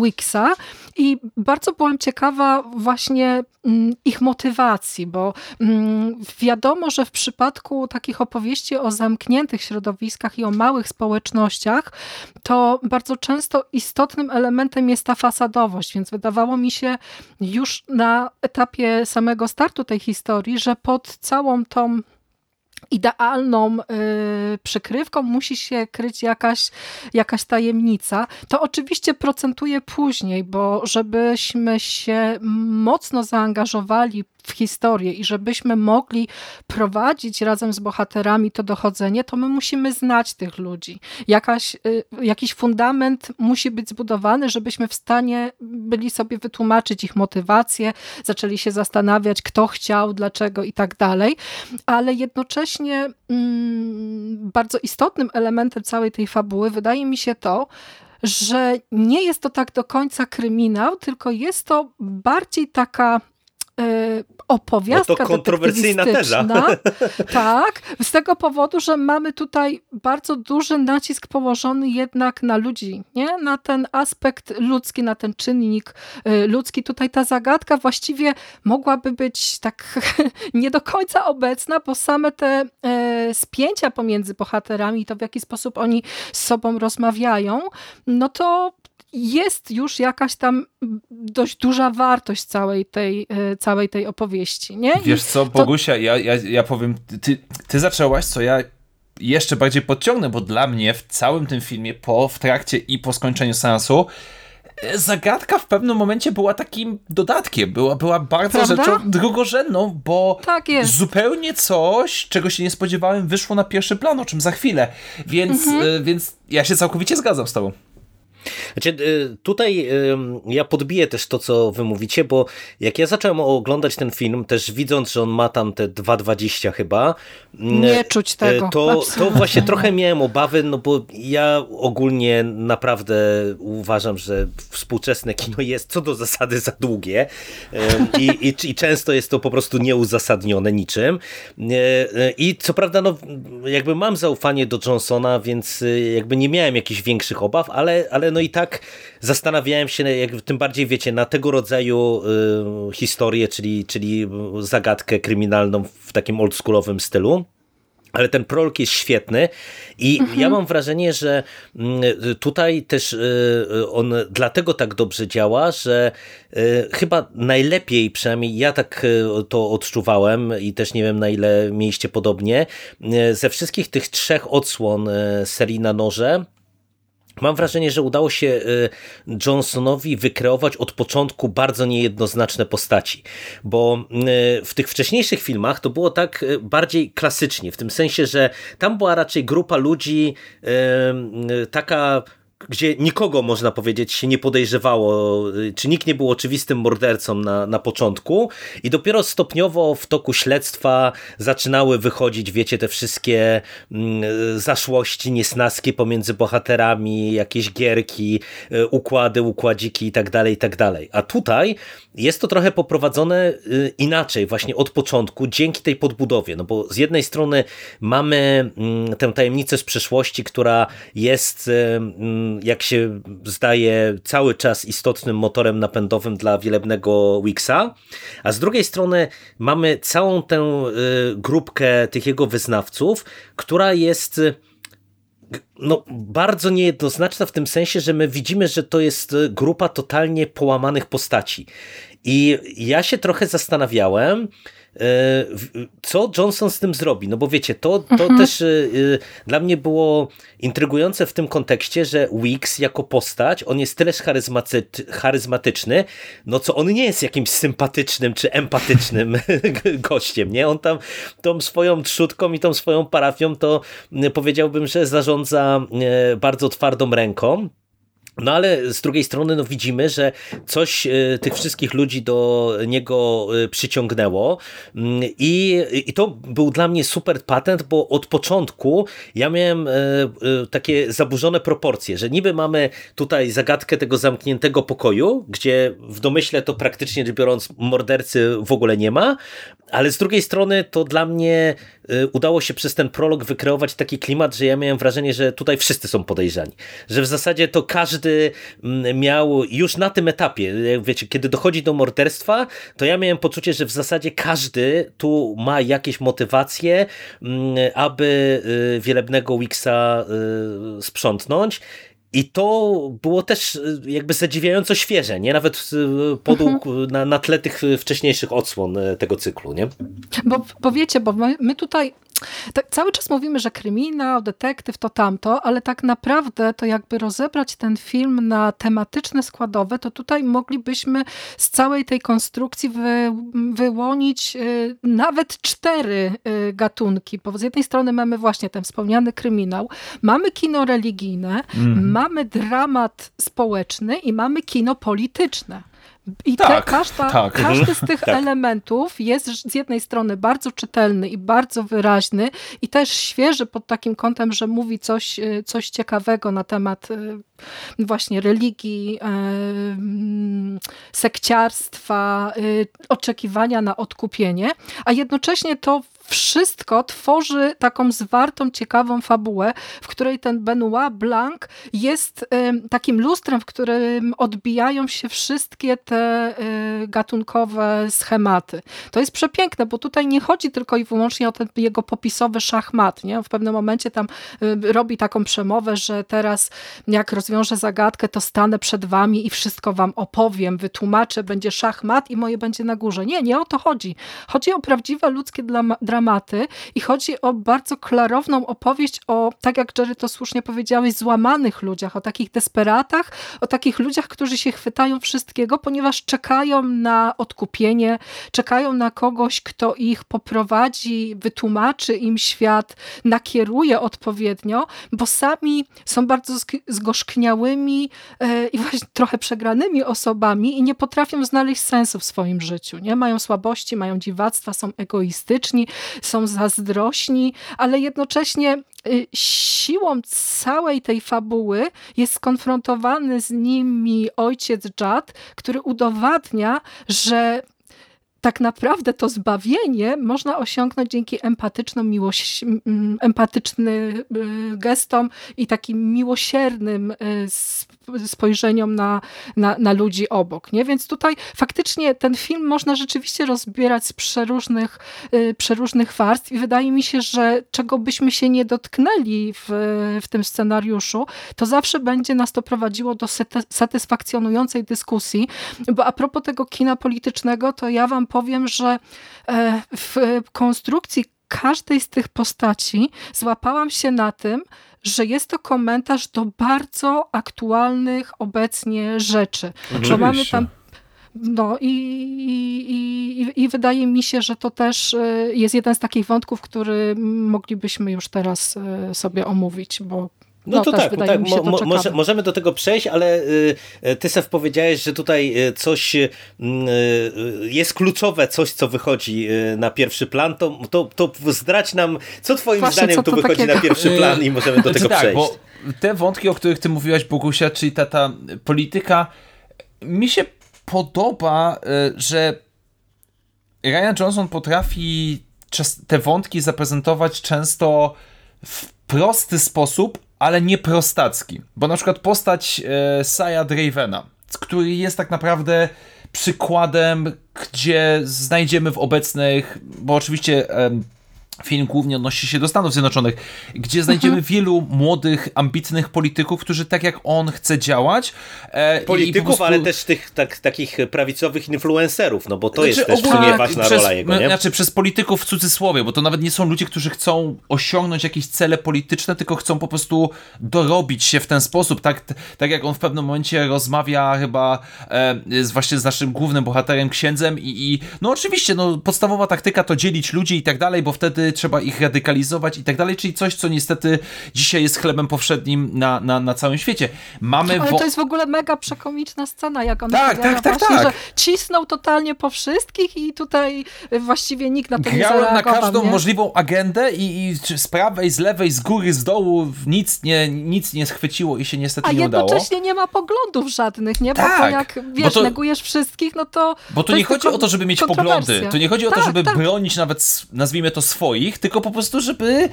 Wixa. I bardzo byłam ciekawa właśnie mm, ich motywacji, bo mm, wiadomo, że w przypadku takich opowieści o zamkniętych środowiskach i o małych społecznościach, to bardzo często istotnym elementem jest ta fasadowość, więc wydawało mi się już na etapie samego startu tej historii, że pod całą tą idealną y, przykrywką musi się kryć jakaś, jakaś tajemnica. To oczywiście procentuje później, bo żebyśmy się mocno zaangażowali w historię i żebyśmy mogli prowadzić razem z bohaterami to dochodzenie, to my musimy znać tych ludzi. Jakaś, y, jakiś fundament musi być zbudowany, żebyśmy w stanie byli sobie wytłumaczyć ich motywację, zaczęli się zastanawiać, kto chciał, dlaczego i tak dalej, ale jednocześnie mm, bardzo istotnym elementem całej tej fabuły wydaje mi się to, że nie jest to tak do końca kryminał, tylko jest to bardziej taka opowiastka no to kontrowersyjna teza. Tak, z tego powodu, że mamy tutaj bardzo duży nacisk położony jednak na ludzi, nie? na ten aspekt ludzki, na ten czynnik y, ludzki. Tutaj ta zagadka właściwie mogłaby być tak nie do końca obecna, bo same te y, spięcia pomiędzy bohaterami i to w jaki sposób oni z sobą rozmawiają, no to jest już jakaś tam dość duża wartość całej tej, e, całej tej opowieści. Nie? Wiesz co, Bogusia, to... ja, ja, ja powiem, ty, ty zaczęłaś, co ja jeszcze bardziej podciągnę, bo dla mnie w całym tym filmie, po, w trakcie i po skończeniu seansu, e, zagadka w pewnym momencie była takim dodatkiem, była, była bardzo Prawda? rzeczą drugorzędną, bo tak zupełnie coś, czego się nie spodziewałem, wyszło na pierwszy plan, o czym za chwilę. Więc, mhm. Y, więc ja się całkowicie zgadzam z tobą. Znaczy, y, tutaj ja podbiję też to, co wy mówicie, bo jak ja zacząłem oglądać ten film, też widząc, że on ma tam te 2,20 chyba. Nie czuć y, tego. To, to właśnie trochę miałem obawy, no bo ja ogólnie naprawdę uważam, że współczesne kino jest co do zasady za długie i, i, i często jest to po prostu nieuzasadnione niczym. Y, I co prawda, no jakby mam zaufanie do Johnsona, więc jakby nie miałem jakichś większych obaw, ale, ale no i tak zastanawiałem się, jak tym bardziej wiecie, na tego rodzaju y, historię, czyli, czyli zagadkę kryminalną w takim oldschoolowym stylu. Ale ten prolog jest świetny i mhm. ja mam wrażenie, że mm, tutaj też y, on dlatego tak dobrze działa, że y, chyba najlepiej, przynajmniej ja tak y, to odczuwałem i też nie wiem na ile mieliście podobnie, ze wszystkich tych trzech odsłon serii na noże, Mam wrażenie, że udało się y, Johnsonowi wykreować od początku bardzo niejednoznaczne postaci, bo y, w tych wcześniejszych filmach to było tak y, bardziej klasycznie, w tym sensie, że tam była raczej grupa ludzi taka gdzie nikogo, można powiedzieć, się nie podejrzewało, czy nikt nie był oczywistym mordercą na, na początku i dopiero stopniowo w toku śledztwa zaczynały wychodzić, wiecie, te wszystkie mm, zaszłości, niesnaski pomiędzy bohaterami, jakieś gierki, y, układy, układziki i tak dalej, i tak dalej. A tutaj jest to trochę poprowadzone y, inaczej, właśnie od początku, dzięki tej podbudowie, no bo z jednej strony mamy mm, tę tajemnicę z przeszłości, która jest y, mm, jak się zdaje, cały czas istotnym motorem napędowym dla wielebnego Wixa, a z drugiej strony mamy całą tę y, grupkę tych jego wyznawców, która jest no, bardzo niejednoznaczna w tym sensie, że my widzimy, że to jest grupa totalnie połamanych postaci. I ja się trochę zastanawiałem, co Johnson z tym zrobi? No bo wiecie, to, to mhm. też e, e, dla mnie było intrygujące w tym kontekście, że Weeks jako postać, on jest tyleż charyzmatyczny, no co on nie jest jakimś sympatycznym czy empatycznym gościem, nie? On tam tą swoją trzutką i tą swoją parafią to powiedziałbym, że zarządza bardzo twardą ręką. No ale z drugiej strony no widzimy, że coś e, tych wszystkich ludzi do niego e, przyciągnęło. Mm, i, i to był dla mnie super patent, bo od początku ja miałem e, takie zaburzone proporcje, że niby mamy tutaj zagadkę tego zamkniętego pokoju, gdzie w domyśle to praktycznie biorąc mordercy w ogóle nie ma, ale z drugiej strony to dla mnie udało się przez ten prolog wykreować taki klimat, że ja miałem wrażenie, że tutaj wszyscy są podejrzani, że w zasadzie to każdy mm, miał już na tym etapie, wiecie, kiedy dochodzi do morderstwa, to ja miałem poczucie, że w zasadzie każdy tu ma jakieś motywacje, mm, aby y, wielebnego Wixa y, sprzątnąć. I to było też y, jakby zadziwiająco świeże, nie? Nawet podług, mhm. na, na tle tych wcześniejszych odsłon tego cyklu, nie? Bo, bo wiecie, bo my, my tutaj tak, cały czas mówimy, że kryminał, detektyw to tamto, ale tak naprawdę to jakby rozebrać ten film na tematyczne składowe, to tutaj moglibyśmy z całej tej konstrukcji wy, wyłonić y, nawet cztery y, gatunki, bo z jednej strony mamy właśnie ten wspomniany kryminał, mamy kino religijne, mm. mamy dramat społeczny i mamy kino polityczne. I tak, te, każda, tak. każdy z tych tak. elementów jest z jednej strony bardzo czytelny i bardzo wyraźny i też świeży pod takim kątem, że mówi coś, y, coś ciekawego na temat y, właśnie religii, e, mm, sekciarstwa, y, oczekiwania na odkupienie, a jednocześnie to wszystko tworzy taką zwartą, ciekawą fabułę, w której ten Benoit Blanc jest takim lustrem, w którym odbijają się wszystkie te y, gatunkowe schematy. To jest przepiękne, bo tutaj nie chodzi tylko i wyłącznie o ten jego popisowy szachmat. Nie? W pewnym momencie tam y, robi taką przemowę, że teraz jak rozwiążę zagadkę, to stanę przed wami i wszystko wam opowiem, wytłumaczę, będzie szachmat i moje będzie na górze. Nie, nie o to chodzi. Chodzi o prawdziwe ludzkie drama dramaty i chodzi o bardzo klarowną opowieść o, tak jak Jerry to słusznie powiedziałeś, złamanych ludziach, o takich desperatach, o takich ludziach, którzy się chwytają wszystkiego, ponieważ czekają na odkupienie, czekają na kogoś, kto ich poprowadzi, wytłumaczy im świat, nakieruje odpowiednio, bo sami są bardzo zgorzkniałymi e, i właśnie trochę przegranymi osobami i nie potrafią znaleźć sensu w swoim życiu. Nie? Mają słabości, mają dziwactwa, są egoistyczni, są zazdrośni, ale jednocześnie y, siłą całej tej fabuły jest skonfrontowany z nimi ojciec Judd, który udowadnia, że tak naprawdę to zbawienie można osiągnąć dzięki empatycznym, miłość, empatycznym y, gestom i takim miłosiernym y, spojrzeniom na, na, na ludzi obok. Nie? Więc tutaj faktycznie ten film można rzeczywiście rozbierać z przeróżnych, y, przeróżnych warstw i wydaje mi się, że czego byśmy się nie dotknęli w, w tym scenariuszu, to zawsze będzie nas to prowadziło do satysfakcjonującej dyskusji, bo a propos tego kina politycznego, to ja wam powiem, że e, w konstrukcji każdej z tych postaci złapałam się na tym, że jest to komentarz do bardzo aktualnych obecnie rzeczy. Oczywiście. Bo mamy tam no i, i, i, wydaje mi się, że to też e, jest jeden z takich wątków, który moglibyśmy już teraz e, sobie omówić, bo no, no to tak, tak mo może, możemy do tego przejść, ale y, y, ty Sef powiedziałeś, że tutaj y, coś jest kluczowe, coś co wychodzi na pierwszy plan, to, to, to zdrać nam, co twoim Właśnie, zdaniem co tu wychodzi takiego? na pierwszy plan i możemy do tego tak, przejść. Bo te wątki, o których ty mówiłaś Bogusia, czyli ta, ta polityka, mi się podoba, że Ryan Johnson potrafi te wątki zaprezentować często w prosty sposób, ale nie prostacki. Bo na przykład postać e, Saya Dravena, który jest tak naprawdę przykładem, gdzie znajdziemy w obecnych, bo oczywiście Film głównie odnosi się do Stanów Zjednoczonych, gdzie znajdziemy mhm. wielu młodych, ambitnych polityków, którzy tak jak on chce działać. E, polityków, prostu... ale też tych tak, takich prawicowych influencerów, no bo to znaczy, jest też w sumie ważna przez, rola jego, nie? Znaczy przez polityków w cudzysłowie, bo to nawet nie są ludzie, którzy chcą osiągnąć jakieś cele polityczne, tylko chcą po prostu dorobić się w ten sposób. Tak, tak jak on w pewnym momencie rozmawia chyba e, z, właśnie z naszym głównym bohaterem, księdzem i, i no oczywiście, no podstawowa taktyka to dzielić ludzi i tak dalej, bo wtedy trzeba ich radykalizować i tak dalej, czyli coś, co niestety dzisiaj jest chlebem powszednim na, na, na całym świecie. Mamy Ale to jest w ogóle mega przekomiczna scena, jak on tak, tak, tak, właśnie, tak. że cisnął totalnie po wszystkich i tutaj właściwie nikt na to Grałem nie zareagował. na każdą nie? możliwą agendę i, i z prawej, z lewej, z góry, z dołu nic nie, nic nie schwyciło i się niestety A nie udało. A jednocześnie nie ma poglądów żadnych, nie? Bo tak, jak, wiesz, to, negujesz wszystkich, no to Bo to nie chodzi o to, żeby mieć poglądy. To nie chodzi o to, tak, żeby tak. bronić nawet, nazwijmy to swoich, tylko po prostu żeby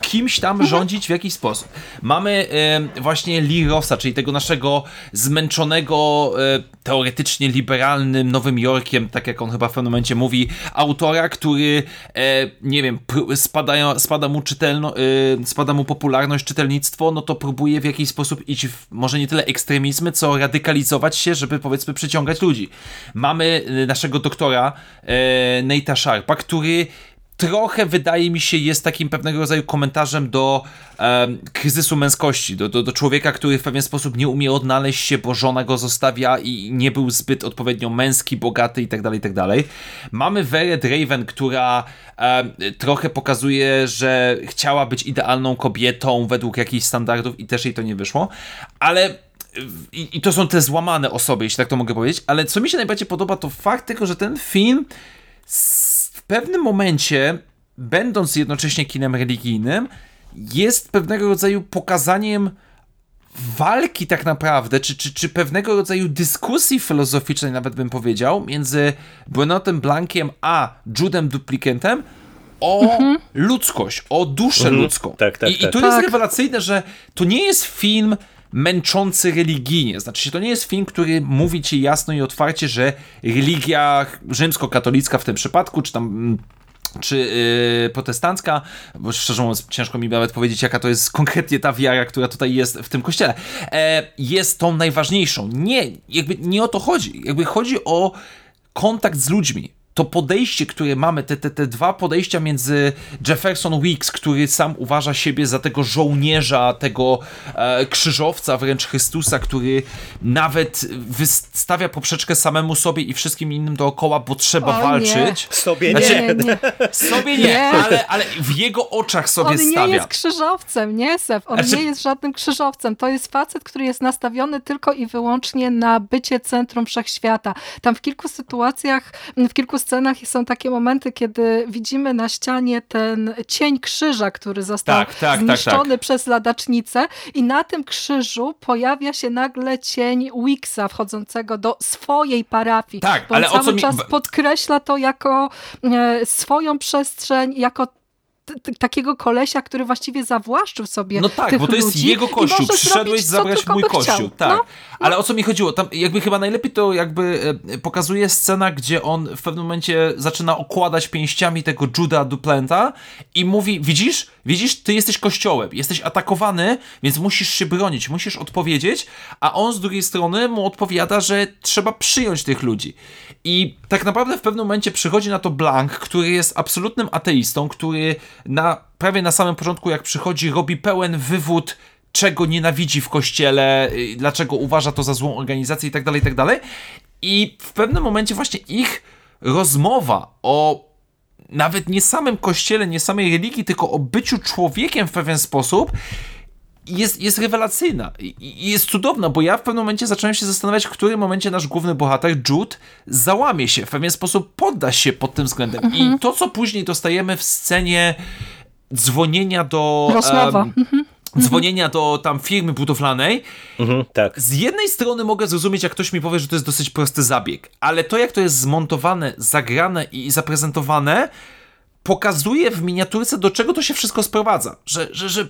kimś tam mhm. rządzić w jakiś sposób. Mamy właśnie Lee Rossa, czyli tego naszego zmęczonego, e, teoretycznie liberalnym Nowym Jorkiem, tak jak on chyba w pewnym momencie mówi, autora, który, e, nie wiem, spada, spada, mu czytelno, e, spada mu popularność, czytelnictwo, no to próbuje w jakiś sposób iść w może nie tyle ekstremizmy, co radykalizować się, żeby powiedzmy przyciągać ludzi. Mamy naszego doktora Nate'a Sharpa, który trochę wydaje mi się jest takim pewnego rodzaju komentarzem do um, kryzysu męskości, do, do, do, człowieka, który w pewien sposób nie umie odnaleźć się, bo żona go zostawia i nie był zbyt odpowiednio męski, bogaty i tak dalej, i tak. Mamy Vered Raven, która um, trochę pokazuje, że chciała być idealną kobietą według jakichś standardów i też jej to nie wyszło, ale i, i to są te złamane osoby, jeśli tak to mogę powiedzieć, ale co mi się najbardziej podoba, to fakt tylko, że ten film pewnym momencie, będąc jednocześnie kinem religijnym, jest pewnego rodzaju pokazaniem walki tak naprawdę, czy, czy, czy pewnego rodzaju dyskusji filozoficznej, nawet bym powiedział, między Benotem Blankiem a Judem Duplikentem o mhm. ludzkość, o duszę mhm. ludzką. Tak, tak, I, tak. I tu tak. jest rewelacyjne, że to nie jest film męczący religijnie. Znaczy, to nie jest film, który mówi ci jasno i otwarcie, że religia rzymskokatolicka w tym przypadku, czy tam mm, czy yy, protestancka, bo szczerze mówiąc ciężko mi nawet powiedzieć, jaka to jest konkretnie ta wiara, która tutaj jest w tym kościele, e, jest tą najważniejszą. Nie, jakby nie o to chodzi. Jakby chodzi o kontakt z ludźmi to podejście, które mamy, te, te, te dwa podejścia między Jefferson Weeks, który sam uważa siebie za tego żołnierza, tego e, krzyżowca, wręcz Chrystusa, który nawet wystawia poprzeczkę samemu sobie i wszystkim innym dookoła, bo trzeba o, walczyć. Nie. Sobie znaczy, nie. nie. Sobie nie, nie, Ale, ale w jego oczach sobie On stawia. On nie jest krzyżowcem, nie Sef, on znaczy... nie jest żadnym krzyżowcem. To jest facet, który jest nastawiony tylko i wyłącznie na bycie centrum wszechświata. Tam w kilku sytuacjach, w kilku scenach są takie momenty, kiedy widzimy na ścianie ten cień krzyża, który został tak, tak, tak zniszczony tak, przez ladacznicę i na tym krzyżu pojawia się nagle cień Wixa wchodzącego do swojej parafii. Tak, bo ale on cały mi... czas podkreśla to jako e, swoją przestrzeń, jako takiego kolesia, który właściwie zawłaszczył sobie No tak, tych bo to jest ludzi jego kościół. Przyszedłeś zabrać mój kościół. Tak. No, Ale no. o co mi chodziło? Tam jakby chyba najlepiej to jakby e, pokazuje scena, gdzie on w pewnym momencie zaczyna okładać pięściami tego Juda Duplenta i mówi, widzisz, widzisz, ty jesteś kościołem, jesteś atakowany, więc musisz się bronić, musisz odpowiedzieć, a on z drugiej strony mu odpowiada, że trzeba przyjąć tych ludzi. I tak naprawdę w pewnym momencie przychodzi na to Blank, który jest absolutnym ateistą, który na, prawie na samym początku, jak przychodzi, robi pełen wywód czego nienawidzi w kościele, y, dlaczego uważa to za złą organizację i tak dalej, i tak dalej. I w pewnym momencie właśnie ich rozmowa o nawet nie samym kościele, nie samej religii, tylko o byciu człowiekiem w pewien sposób jest, jest rewelacyjna i jest cudowna, bo ja w pewnym momencie zacząłem się zastanawiać, w którym momencie nasz główny bohater, Jude, załamie się, w pewien sposób podda się pod tym względem. Mhm. I to, co później dostajemy w scenie dzwonienia do... Rozmowa. Um, mhm. Dzwonienia do tam firmy budowlanej. Mhm, tak. Z jednej strony mogę zrozumieć, jak ktoś mi powie, że to jest dosyć prosty zabieg, ale to, jak to jest zmontowane, zagrane i zaprezentowane, pokazuje w miniaturce, do czego to się wszystko sprowadza. Że, że, że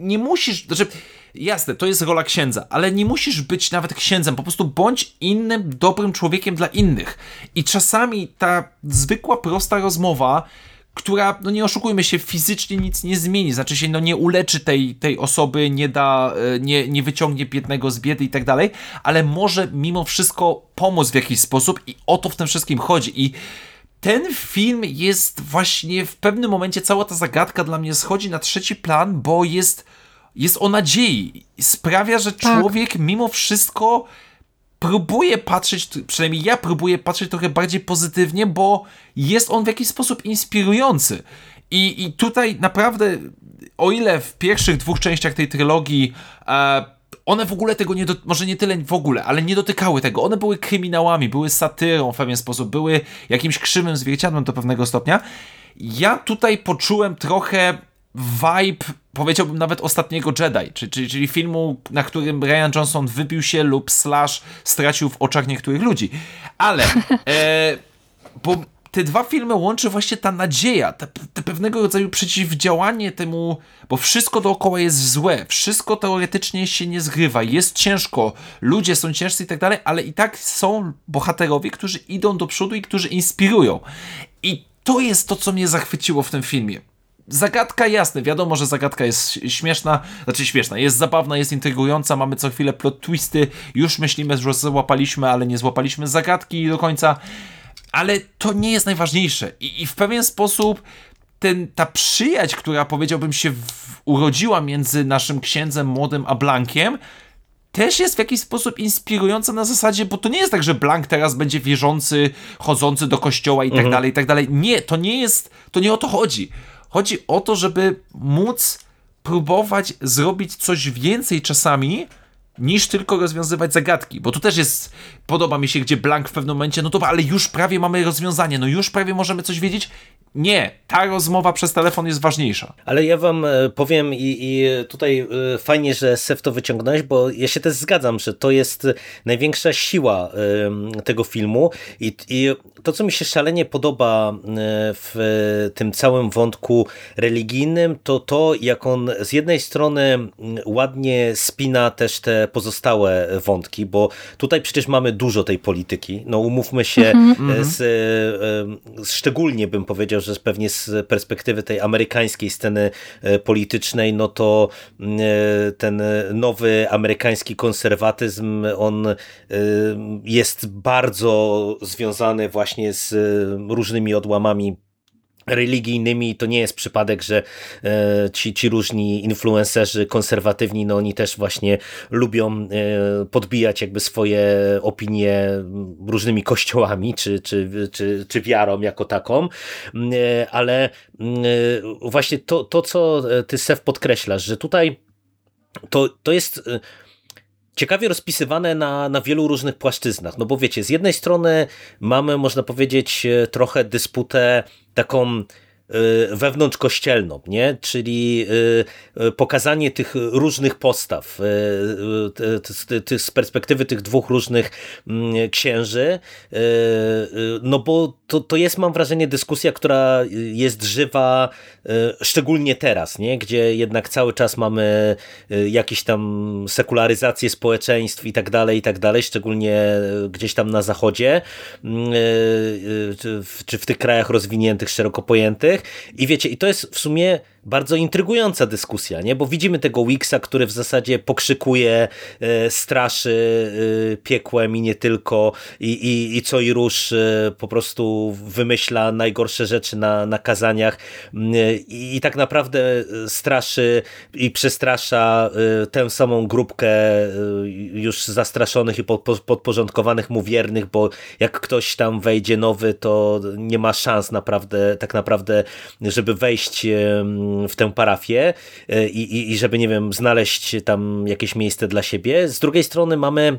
nie musisz, znaczy, jasne, to jest rola księdza, ale nie musisz być nawet księdzem, po prostu bądź innym, dobrym człowiekiem dla innych. I czasami ta zwykła, prosta rozmowa, która, no nie oszukujmy się, fizycznie nic nie zmieni, znaczy się, no nie uleczy tej, tej osoby, nie da, e, nie, nie wyciągnie biednego z biedy i tak dalej, ale może mimo wszystko pomóc w jakiś sposób i o to w tym wszystkim chodzi i ten film jest właśnie w pewnym momencie, cała ta zagadka dla mnie schodzi na trzeci plan, bo jest, jest o nadziei. Sprawia, że tak. człowiek mimo wszystko próbuje patrzeć, przynajmniej ja próbuję patrzeć trochę bardziej pozytywnie, bo jest on w jakiś sposób inspirujący. I, i tutaj naprawdę, o ile w pierwszych dwóch częściach tej trylogii e, one w ogóle tego nie, do, może nie tyle w ogóle, ale nie dotykały tego. One były kryminałami, były satyrą w pewien sposób, były jakimś krzywym zwierciadłem do pewnego stopnia. Ja tutaj poczułem trochę vibe, powiedziałbym nawet ostatniego Jedi, czyli, czyli, filmu, na którym Ryan Johnson wybił się lub slash stracił w oczach niektórych ludzi. Ale, e, bo te dwa filmy łączy właśnie ta nadzieja, te, te, pewnego rodzaju przeciwdziałanie temu, bo wszystko dookoła jest złe, wszystko teoretycznie się nie zgrywa, jest ciężko, ludzie są ciężcy i tak dalej, ale i tak są bohaterowie, którzy idą do przodu i którzy inspirują. I to jest to, co mnie zachwyciło w tym filmie. Zagadka jasne, wiadomo, że zagadka jest śmieszna, znaczy śmieszna, jest zabawna, jest intrygująca, mamy co chwilę plot twisty, już myślimy, że złapaliśmy, ale nie złapaliśmy zagadki do końca, ale to nie jest najważniejsze i, i w pewien sposób ten, ta przyjaźń, która powiedziałbym się w, urodziła między naszym księdzem młodym a Blankiem, też jest w jakiś sposób inspirująca na zasadzie, bo to nie jest tak, że Blank teraz będzie wierzący, chodzący do kościoła i tak mhm. dalej, i tak dalej. Nie, to nie jest, to nie o to chodzi. Chodzi o to, żeby móc próbować zrobić coś więcej czasami, niż tylko rozwiązywać zagadki, bo tu też jest, podoba mi się, gdzie Blank w pewnym momencie, no to ale już prawie mamy rozwiązanie, no już prawie możemy coś wiedzieć. Nie, ta rozmowa przez telefon jest ważniejsza. Ale ja wam e, powiem i, i tutaj e, fajnie, że Sef to wyciągnąłeś, bo ja się też zgadzam, że to jest największa siła tego filmu i, i to, co mi się szalenie podoba e, w tym całym wątku religijnym, to to, jak on z jednej strony ładnie spina też te pozostałe wątki, bo tutaj przecież mamy dużo tej polityki. No umówmy się, z, z, szczególnie bym powiedział, że pewnie z perspektywy tej amerykańskiej sceny e, politycznej, no to ten nowy amerykański konserwatyzm, on jest bardzo związany właśnie z e, różnymi odłamami religijnymi. To nie jest przypadek, że e, ci, ci różni influencerzy konserwatywni, no oni też właśnie lubią e, podbijać jakby swoje opinie różnymi kościołami, czy, czy, czy, czy wiarą jako taką, ale właśnie to, to, co ty Sef podkreślasz, że tutaj to, to jest ciekawie rozpisywane na, na wielu różnych płaszczyznach. No bo wiecie, z jednej strony mamy, można powiedzieć, e, trochę dysputę taką Y, wewnątrzkościelną, nie? czyli y, y, pokazanie tych różnych postaw z perspektywy tych dwóch różnych mm, księży, no bo to, to jest mam wrażenie dyskusja, która jest żywa szczególnie teraz, nie? gdzie jednak cały czas mamy jakieś tam sekularyzację społeczeństw i tak dalej, i tak dalej, szczególnie gdzieś tam na zachodzie, czy w tych krajach rozwiniętych, szeroko pojętych, i wiecie, i to jest w sumie bardzo intrygująca dyskusja, nie? bo widzimy tego Wixa, który w zasadzie pokrzykuje, e, straszy e, piekłem i nie tylko i, i, i co i rusz e, po prostu wymyśla najgorsze rzeczy na, na kazaniach i, i tak naprawdę straszy i przestrasza tę samą grupkę już zastraszonych i podporządkowanych mu wiernych, bo jak ktoś tam wejdzie nowy, to nie ma szans naprawdę, tak naprawdę, żeby wejść w tę parafię e, i, i, i żeby, nie wiem, znaleźć tam jakieś miejsce dla siebie. Z drugiej strony mamy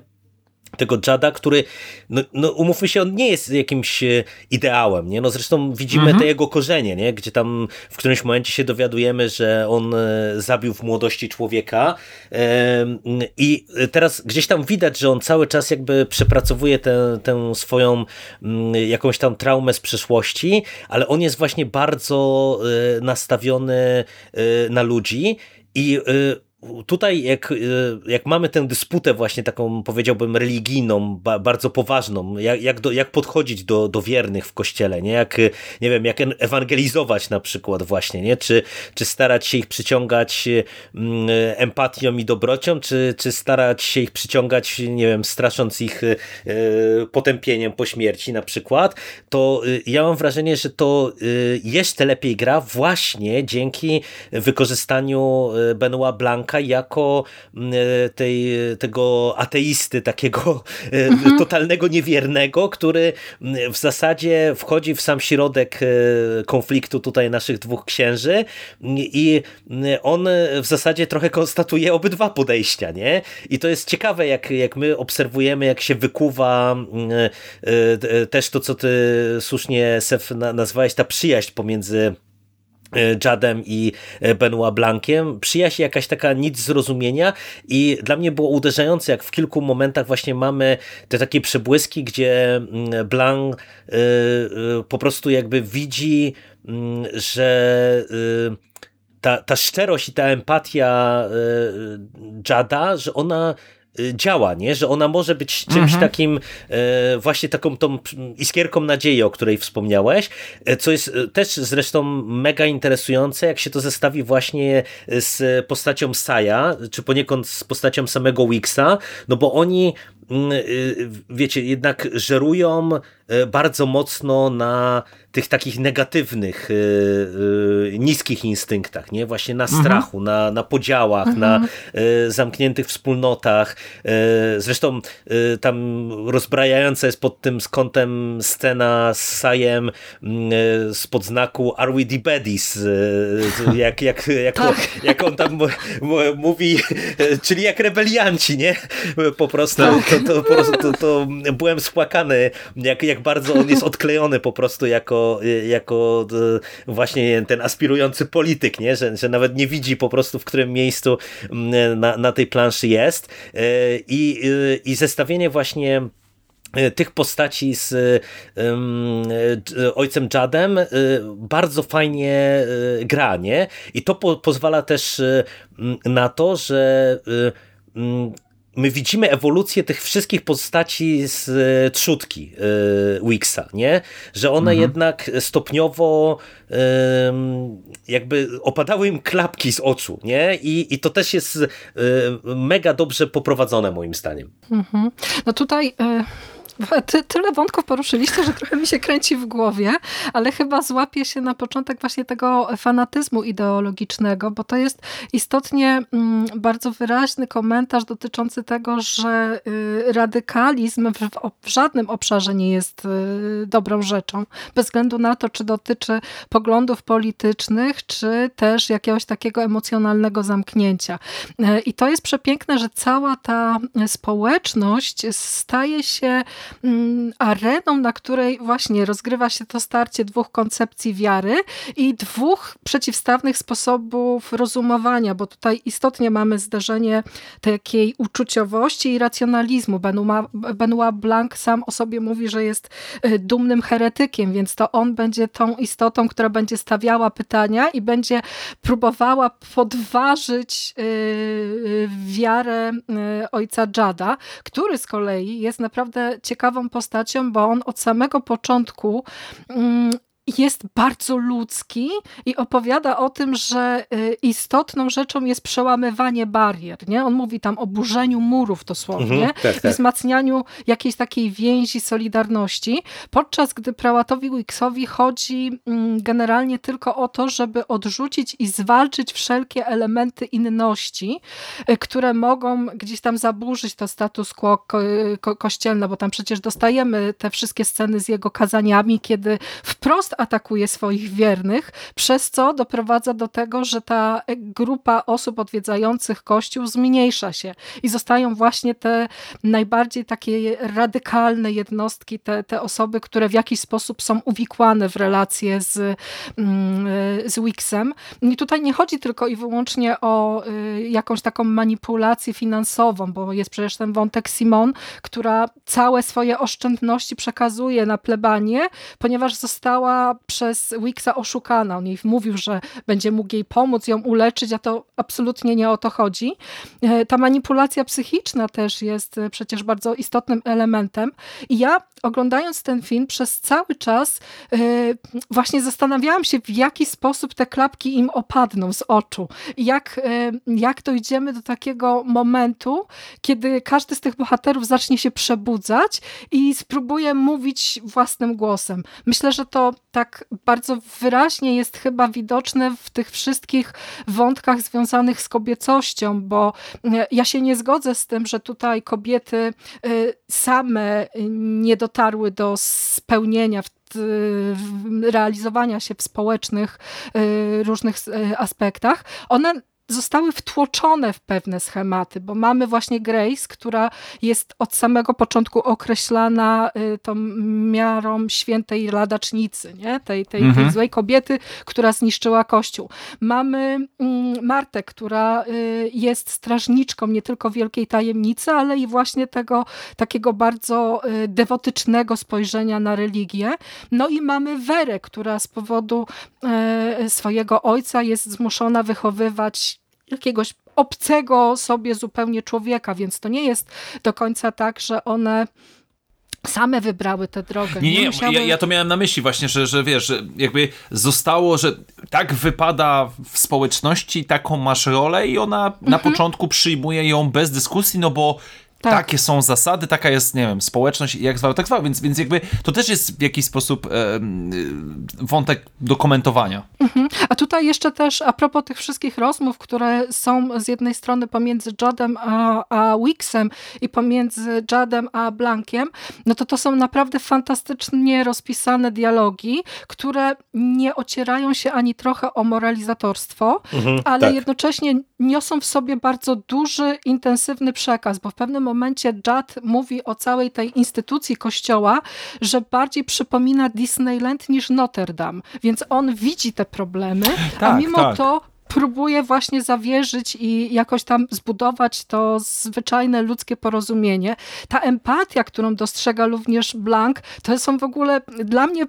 tego Jada, który, no, no umówmy się, on nie jest jakimś e, ideałem, nie? No zresztą widzimy mhm. te jego korzenie, nie? Gdzie tam w którymś momencie się dowiadujemy, że on e, zabił w młodości człowieka i teraz gdzieś tam widać, że on cały czas jakby przepracowuje tę, tę swoją jakąś tam traumę z przeszłości, ale on jest właśnie bardzo e, nastawiony na ludzi i tutaj jak, jak mamy tę dysputę właśnie taką powiedziałbym religijną, bardzo poważną, jak, jak, do, jak podchodzić do, do wiernych w kościele, nie? Jak, nie wiem, jak ewangelizować na przykład właśnie, nie? Czy, czy starać się ich przyciągać mm, empatią i dobrocią, czy, czy starać się ich przyciągać, nie wiem, strasząc ich potępieniem po śmierci na przykład, to ja mam wrażenie, że to jeszcze lepiej gra właśnie dzięki wykorzystaniu Benoit Blanca jako tej, tego ateisty, takiego mhm. totalnego niewiernego, który w zasadzie wchodzi w sam środek konfliktu tutaj naszych dwóch księży i on w zasadzie trochę konstatuje obydwa podejścia, nie? I to jest ciekawe, jak, jak my obserwujemy, jak się wykuwa też to, co ty słusznie Sef nazwałeś, ta przyjaźń pomiędzy e, Jadem i e, Benoit Blanciem. Przyjaźń jakaś taka nic zrozumienia i dla mnie było uderzające, jak w kilku momentach właśnie mamy te takie przebłyski, gdzie mm, Blanc e, po prostu jakby widzi, mm, że ta, ta szczerość i ta empatia Jada, że ona działa, nie? że ona może być czymś mhm. takim e, właśnie taką tą iskierką nadziei, o której wspomniałeś, e, co jest też zresztą mega interesujące, jak się to zestawi właśnie z postacią Saja, czy poniekąd z postacią samego Wixa, no bo oni mm, y, wiecie, jednak żerują bardzo mocno na tych takich negatywnych, yy, yy, niskich instynktach, nie? Właśnie na mhm. strachu, mhm. na, na podziałach, mhm. na yy, zamkniętych wspólnotach. zresztą tam rozbrajająca jest pod tym kątem scena z Sajem spod znaku Are we the baddies? jak, jak, jak, tak. jak on tam mówi, czyli jak rebelianci, nie? Po prostu, tak. to, to, po prostu to, to byłem spłakany, jak, jak bardzo on jest odklejony po prostu jako jako, e, właśnie ten aspirujący polityk, nie? Że, że nawet nie widzi po prostu, w którym miejscu na, na tej planszy jest. E, I, e, i zestawienie właśnie tych postaci z um, ojcem Jadem bardzo fajnie gra, nie? I to po pozwala też na to, że my widzimy ewolucję tych wszystkich postaci z e, trzutki e, Wixa, nie? Że one mhm. jednak stopniowo jakby opadały im klapki z oczu, nie? I, i to też jest e, mega dobrze poprowadzone moim zdaniem. Mhm. No tutaj... Ty, tyle wątków poruszyliście, że trochę mi się kręci w głowie, ale chyba złapię się na początek właśnie tego fanatyzmu ideologicznego, bo to jest istotnie mm, bardzo wyraźny komentarz dotyczący tego, że y, radykalizm w, w żadnym obszarze nie jest y, dobrą rzeczą, bez względu na to, czy dotyczy poglądów politycznych, czy też jakiegoś takiego emocjonalnego zamknięcia. Y, I to jest przepiękne, że cała ta społeczność staje się areną, na której właśnie rozgrywa się to starcie dwóch koncepcji wiary i dwóch przeciwstawnych sposobów rozumowania, bo tutaj istotnie mamy zderzenie takiej uczuciowości i racjonalizmu. Benoit Blanc sam o sobie mówi, że jest y, dumnym heretykiem, więc to on będzie tą istotą, która będzie stawiała pytania i będzie próbowała podważyć y, y, wiarę ojca Jada, który z kolei jest naprawdę ciekawy ciekawą postacią, bo on od samego początku mm, jest bardzo ludzki i opowiada o tym, że y, istotną rzeczą jest przełamywanie barier. Nie? On mówi tam o burzeniu murów dosłownie, mhm, tak, tak. wzmacnianiu jakiejś takiej więzi, solidarności, podczas gdy prałatowi Wicksowi chodzi mm, generalnie tylko o to, żeby odrzucić i zwalczyć wszelkie elementy inności, y, które mogą gdzieś tam zaburzyć to status quo ko ko kościelne, bo tam przecież dostajemy te wszystkie sceny z jego kazaniami, kiedy wprost atakuje swoich wiernych, przez co doprowadza do tego, że ta grupa osób odwiedzających kościół zmniejsza się i zostają właśnie te najbardziej takie radykalne jednostki, te, te osoby, które w jakiś sposób są uwikłane w relacje z, mm, z Wixem. I tutaj nie chodzi tylko i wyłącznie o y, jakąś taką manipulację finansową, bo jest przecież ten wątek Simon, która całe swoje oszczędności przekazuje na plebanie, ponieważ została przez Wixa oszukana. On jej mówił, że będzie mógł jej pomóc, ją uleczyć, a to absolutnie nie o to chodzi. E, ta manipulacja psychiczna też jest e, przecież bardzo istotnym elementem. I ja oglądając ten film przez cały czas właśnie zastanawiałam się, w jaki sposób te klapki im opadną z oczu. Jak, jak dojdziemy do takiego momentu, kiedy każdy z tych bohaterów zacznie się przebudzać i spróbuje mówić własnym głosem. Myślę, że to tak bardzo wyraźnie jest chyba widoczne w tych wszystkich wątkach związanych z kobiecością, bo e, ja się nie zgodzę z tym, że tutaj kobiety e, same nie dotarły do spełnienia w realizowania się w społecznych e, różnych aspektach. One zostały wtłoczone w pewne schematy, bo mamy właśnie Grace, która jest od samego początku określana y, tą miarą świętej ladacznicy, nie? Tej, tej, mhm. tej złej kobiety, która zniszczyła Kościół. Mamy mm, Martę, która y, jest strażniczką nie tylko wielkiej tajemnicy, ale i właśnie tego takiego bardzo y, dewotycznego spojrzenia na religię. No i mamy Werę, która z powodu swojego ojca jest zmuszona wychowywać jakiegoś obcego sobie zupełnie człowieka, więc to nie jest do końca tak, że one same wybrały tę drogę. Nie, nie, nie musiały... ja, ja, to miałem na myśli właśnie, że, że wiesz, że jakby zostało, że tak wypada w społeczności, taką masz rolę i ona mhm. na początku przyjmuje ją bez dyskusji, no bo tak. Takie są zasady, taka jest, nie wiem, społeczność i jak zwał, tak zwał, więc, więc jakby to też jest w jakiś sposób e, wątek dokumentowania. Mhm. A tutaj jeszcze też a propos tych wszystkich rozmów, które są z jednej strony pomiędzy Jadem a, a Wixem i pomiędzy Jadem a Blankiem, no to to są naprawdę fantastycznie rozpisane dialogi, które nie ocierają się ani trochę o moralizatorstwo, mhm, ale tak. jednocześnie niosą w sobie bardzo duży, intensywny przekaz, bo w pewnym momencie Judd mówi o całej tej instytucji kościoła, że bardziej przypomina Disneyland niż Notre Dame, więc on widzi te problemy, tak, a mimo tak. to próbuje właśnie zawierzyć i jakoś tam zbudować to zwyczajne ludzkie porozumienie. Ta empatia, którą dostrzega również Blank, to są w ogóle dla mnie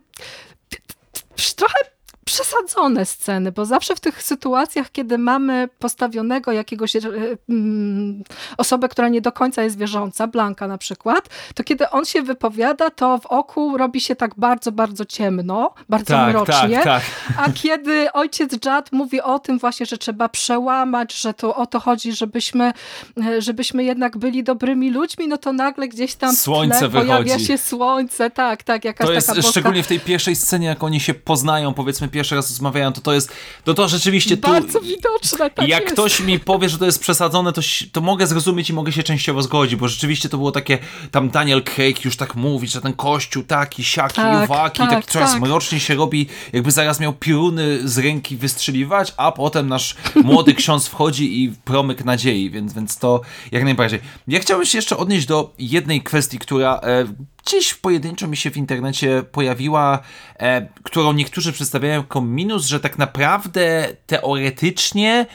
trochę przesadzone sceny, bo zawsze w tych sytuacjach, kiedy mamy postawionego jakiegoś e, mm, osobę, która nie do końca jest wierząca, Blanka na przykład, to kiedy on się wypowiada, to w oku robi się tak bardzo, bardzo ciemno, bardzo tak, mrocznie, tak, tak. a kiedy ojciec Jad mówi o tym właśnie, że trzeba przełamać, że to o to chodzi, żebyśmy, e, żebyśmy jednak byli dobrymi ludźmi, no to nagle gdzieś tam słońce pojawia się słońce, tak, tak, jakaś to jest taka boska... szczególnie w tej pierwszej scenie, jak oni się poznają, powiedzmy pierwszy raz rozmawiają, to to jest, to to rzeczywiście tu... Bardzo widoczne, tak Jak jest. ktoś mi powie, że to jest przesadzone, to, to mogę zrozumieć i mogę się częściowo zgodzić, bo rzeczywiście to było takie, tam Daniel Craig już tak mówi, że ten kościół taki, siaki, tak, uwaki, tak, tak coraz tak. mrocznie się robi, jakby zaraz miał piruny z ręki wystrzeliwać, a potem nasz młody ksiądz wchodzi i promyk nadziei, więc, więc to jak najbardziej. Ja chciałbym się jeszcze odnieść do jednej kwestii, która e, gdzieś pojedynczo mi się w internecie pojawiła, e, którą niektórzy przedstawiają jako minus, że tak naprawdę teoretycznie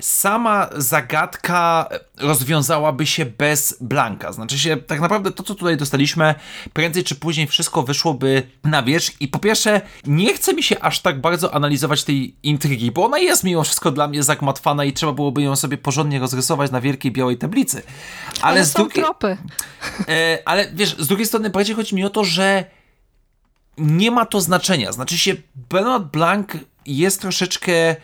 sama zagadka rozwiązałaby się bez Blanka. Znaczy się, tak naprawdę to, co tutaj dostaliśmy, prędzej czy później wszystko wyszłoby na wierzch i po pierwsze, nie chce mi się aż tak bardzo analizować tej intrygi, bo ona jest mimo wszystko dla mnie zagmatwana i trzeba byłoby ją sobie porządnie rozrysować na wielkiej białej tablicy. Ale, ale z drugiej... E, ale wiesz, z drugiej strony bardziej chodzi mi o to, że nie ma to znaczenia. Znaczy się, Bernard Blanc jest troszeczkę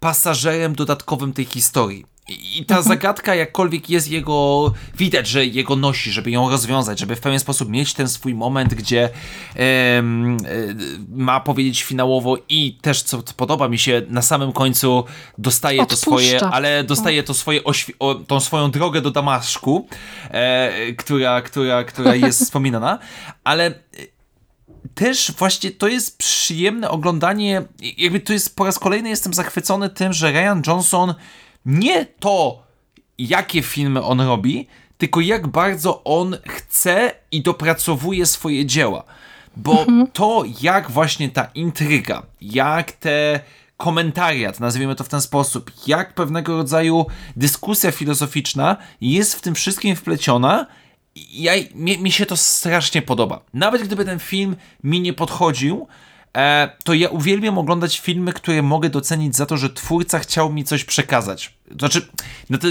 pasażerem dodatkowym tej historii. I ta mhm. zagadka, jakkolwiek jest jego, widać, że jego nosi, żeby ją rozwiązać, żeby w pewien sposób mieć ten swój moment, gdzie e, ma powiedzieć finałowo i też, co podoba mi się, na samym końcu dostaje Odpuszcza. to swoje, ale dostaje to swoje, o, tą swoją drogę do Damaszku, e, która, która, która jest wspominana, ale też właśnie to jest przyjemne oglądanie, jakby to jest po raz kolejny jestem zachwycony tym, że Ryan Johnson nie to, jakie filmy on robi, tylko jak bardzo on chce i dopracowuje swoje dzieła. Bo mhm. to, jak właśnie ta intryga, jak te komentariat, nazwijmy to w ten sposób, jak pewnego rodzaju dyskusja filozoficzna jest w tym wszystkim wpleciona ja, mi, mi się to strasznie podoba. Nawet gdyby ten film mi nie podchodził, e, to ja uwielbiam oglądać filmy, które mogę docenić za to, że twórca chciał mi coś przekazać. Znaczy,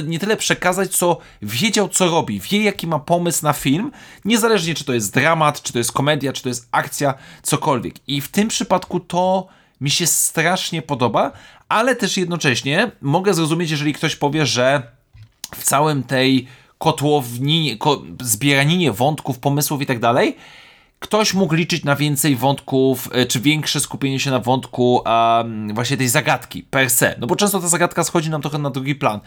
nie tyle przekazać, co wiedział, co robi, wie, jaki ma pomysł na film, niezależnie czy to jest dramat, czy to jest komedia, czy to jest akcja, cokolwiek. I w tym przypadku to mi się strasznie podoba, ale też jednocześnie mogę zrozumieć, jeżeli ktoś powie, że w całym tej kotłowni, ko, wątków, pomysłów i tak dalej, ktoś mógł liczyć na więcej wątków, e, czy większe skupienie się na wątku um, właśnie tej zagadki per se. No bo często ta zagadka schodzi nam trochę na drugi plan.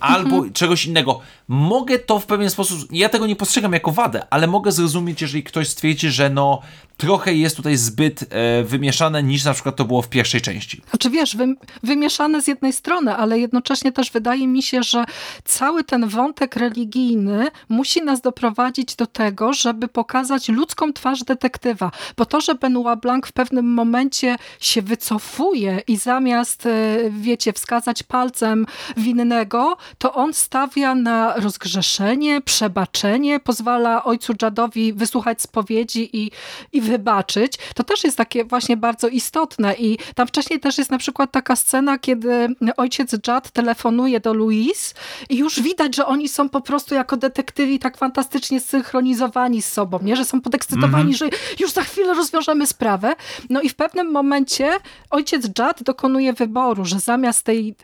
Albo mhm. czegoś innego. Mogę to w pewien sposób, ja tego nie postrzegam jako wadę, ale mogę zrozumieć, jeżeli ktoś stwierdzi, że no trochę jest tutaj zbyt e, wymieszane niż na przykład to było w pierwszej części. Znaczy wiesz, wy, wymieszane z jednej strony, ale jednocześnie też wydaje mi się, że cały ten wątek religijny musi nas doprowadzić do tego, żeby pokazać ludzką twarz detektywa. Bo to, że Benoit Blanc w pewnym momencie się wycofuje i zamiast, e, wiecie, wskazać palcem winnego, to on stawia na rozgrzeszenie, przebaczenie, pozwala ojcu Jadowi wysłuchać spowiedzi i, i wybaczyć, to też jest takie właśnie bardzo istotne i tam wcześniej też jest na przykład taka scena, kiedy ojciec Judd telefonuje do Louise i już widać, że oni są po prostu jako detektywi tak fantastycznie synchronizowani z sobą, nie? że są podekscytowani, mm -hmm. że już za chwilę rozwiążemy sprawę. No i w pewnym momencie ojciec Judd dokonuje wyboru, że zamiast tej,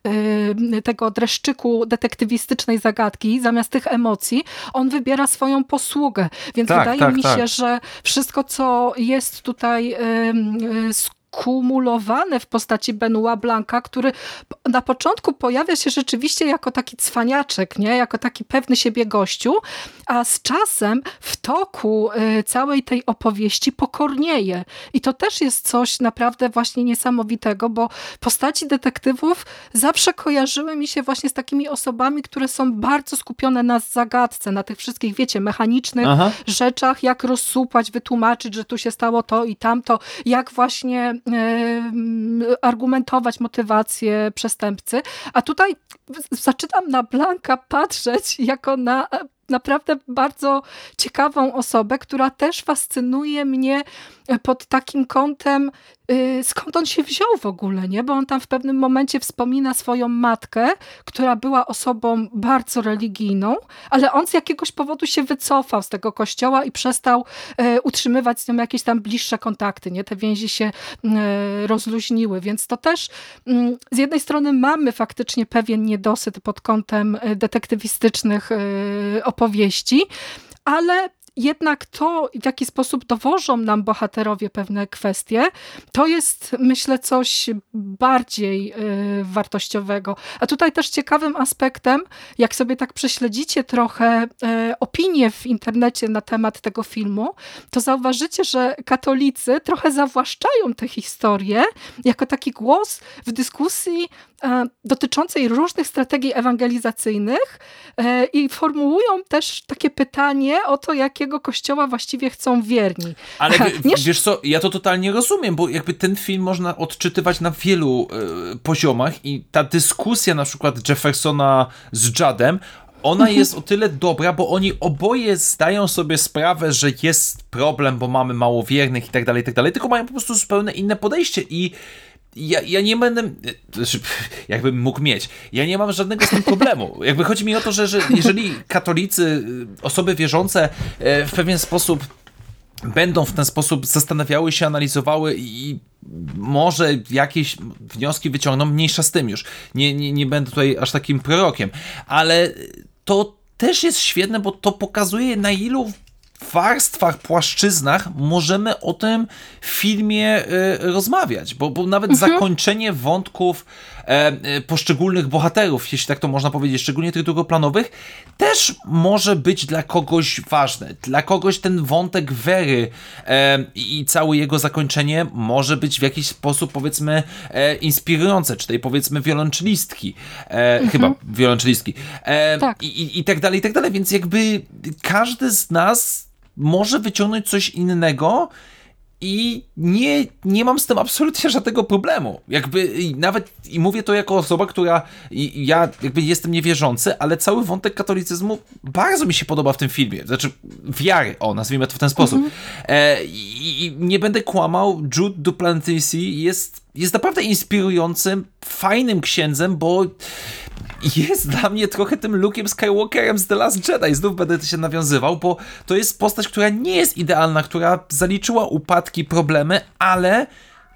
yy, tego dreszczyku detektywistycznej zagadki, zamiast tych emocji, on wybiera swoją posługę. Więc tak, wydaje tak, mi się, tak. że wszystko, co jest tutaj kumulowane w postaci Benoit Blanca, który na początku pojawia się rzeczywiście jako taki cwaniaczek, nie? jako taki pewny siebie gościu, a z czasem w toku y, całej tej opowieści pokornieje. I to też jest coś naprawdę właśnie niesamowitego, bo postaci detektywów zawsze kojarzyły mi się właśnie z takimi osobami, które są bardzo skupione na zagadce, na tych wszystkich, wiecie, mechanicznych Aha. rzeczach, jak rozsupać, wytłumaczyć, że tu się stało to i tamto, jak właśnie argumentować motywację przestępcy. A tutaj zaczynam na Blanka patrzeć jako na naprawdę bardzo ciekawą osobę, która też fascynuje mnie pod takim kątem, y, skąd on się wziął w ogóle, nie? Bo on tam w pewnym momencie wspomina swoją matkę, która była osobą bardzo religijną, ale on z jakiegoś powodu się wycofał z tego kościoła i przestał y, utrzymywać z nią jakieś tam bliższe kontakty, nie? Te więzi się y, rozluźniły, więc to też mm, z jednej strony mamy faktycznie pewien niedosyt pod kątem detektywistycznych opowieści, ale jednak to, w jaki sposób dowożą nam bohaterowie pewne kwestie, to jest, myślę, coś bardziej y, wartościowego. A tutaj też ciekawym aspektem, jak sobie tak prześledzicie trochę y, opinie w internecie na temat tego filmu, to zauważycie, że katolicy trochę zawłaszczają tę historię jako taki głos w dyskusji y, dotyczącej różnych strategii ewangelizacyjnych i formułują też takie pytanie o to, jakie jakiego kościoła właściwie chcą wierni. Ale nie... wiesz co, ja to totalnie rozumiem, bo jakby ten film można odczytywać na wielu y, poziomach i ta dyskusja na przykład Jeffersona z Jadem, ona mhm. jest o tyle dobra, bo oni oboje zdają sobie sprawę, że jest problem, bo mamy mało wiernych i tak dalej, i tak dalej, tylko mają po prostu zupełnie inne podejście i ja, ja nie będę, znaczy, jakbym mógł mieć, ja nie mam żadnego z tym problemu. Jakby chodzi mi o to, że, że jeżeli katolicy, y, osoby wierzące e, w pewien sposób będą w ten sposób zastanawiały się, analizowały i może jakieś wnioski wyciągną, mniejsza z tym już. Nie, nie, nie będę tutaj aż takim prorokiem, ale to też jest świetne, bo to pokazuje na ilu warstwach, płaszczyznach możemy o tym filmie y, rozmawiać, bo, bo nawet mhm. zakończenie wątków E, e, poszczególnych bohaterów, jeśli tak to można powiedzieć, szczególnie tych drugoplanowych, też może być dla kogoś ważne. Dla kogoś ten wątek Wery e, i całe jego zakończenie może być w jakiś sposób, powiedzmy, inspirujące, czy tej powiedzmy wiolonczelistki, mhm. chyba wiolonczelistki, tak. I, i, i tak dalej, i tak dalej, więc jakby każdy z nas może wyciągnąć coś innego i nie, nie mam z tym absolutnie żadnego problemu. Jakby nawet, i mówię to jako osoba, która, i, ja jakby jestem niewierzący, ale cały wątek katolicyzmu bardzo mi się podoba w tym filmie. Znaczy, wiary, o, nazwijmy to w ten sposób. Mhm. E, i, i, nie będę kłamał, Jude Duplantis jest, jest naprawdę inspirującym, fajnym księdzem, bo jest dla mnie trochę tym Luke'em Skywalkerem z The Last Jedi. Znów będę się nawiązywał, bo to jest postać, która nie jest idealna, która zaliczyła upadki, problemy, ale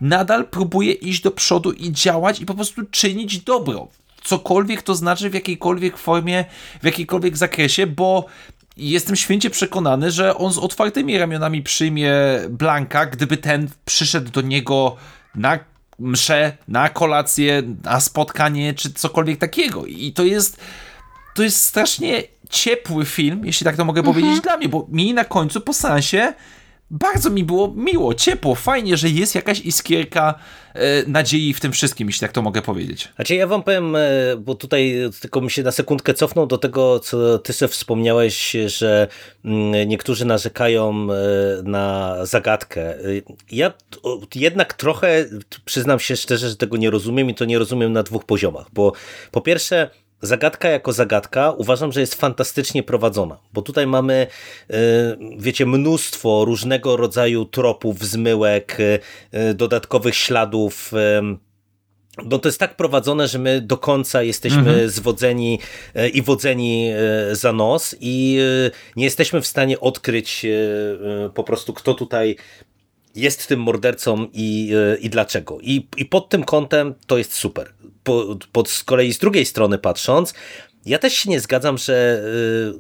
nadal próbuje iść do przodu i działać i po prostu czynić dobro. Cokolwiek to znaczy w jakiejkolwiek formie, w jakiejkolwiek zakresie, bo jestem święcie przekonany, że on z otwartymi ramionami przyjmie Blanka, gdyby ten przyszedł do niego na mszę, na kolację, na spotkanie, czy cokolwiek takiego. I to jest, to jest strasznie ciepły film, jeśli tak to mogę mhm. powiedzieć dla mnie, bo mi na końcu po sensie bardzo mi było miło, ciepło, fajnie, że jest jakaś iskierka e, nadziei w tym wszystkim, jeśli tak to mogę powiedzieć. Znaczy ja wam powiem, e, bo tutaj tylko mi się na sekundkę cofnął do tego, co ty sobie wspomniałeś, że mm, niektórzy narzekają e, na zagadkę. Ja jednak trochę, przyznam się szczerze, że tego nie rozumiem i to nie rozumiem na dwóch poziomach, bo po pierwsze zagadka jako zagadka uważam, że jest fantastycznie prowadzona, bo tutaj mamy, y, wiecie, mnóstwo różnego rodzaju tropów, zmyłek, y, y, dodatkowych śladów, no to jest tak prowadzone, że my do końca jesteśmy mhm. zwodzeni i wodzeni za nos i nie jesteśmy w stanie odkryć po prostu kto tutaj jest tym mordercą i, i dlaczego. I, I pod tym kątem to jest super po, pod z kolei z drugiej strony patrząc, ja też się nie zgadzam, że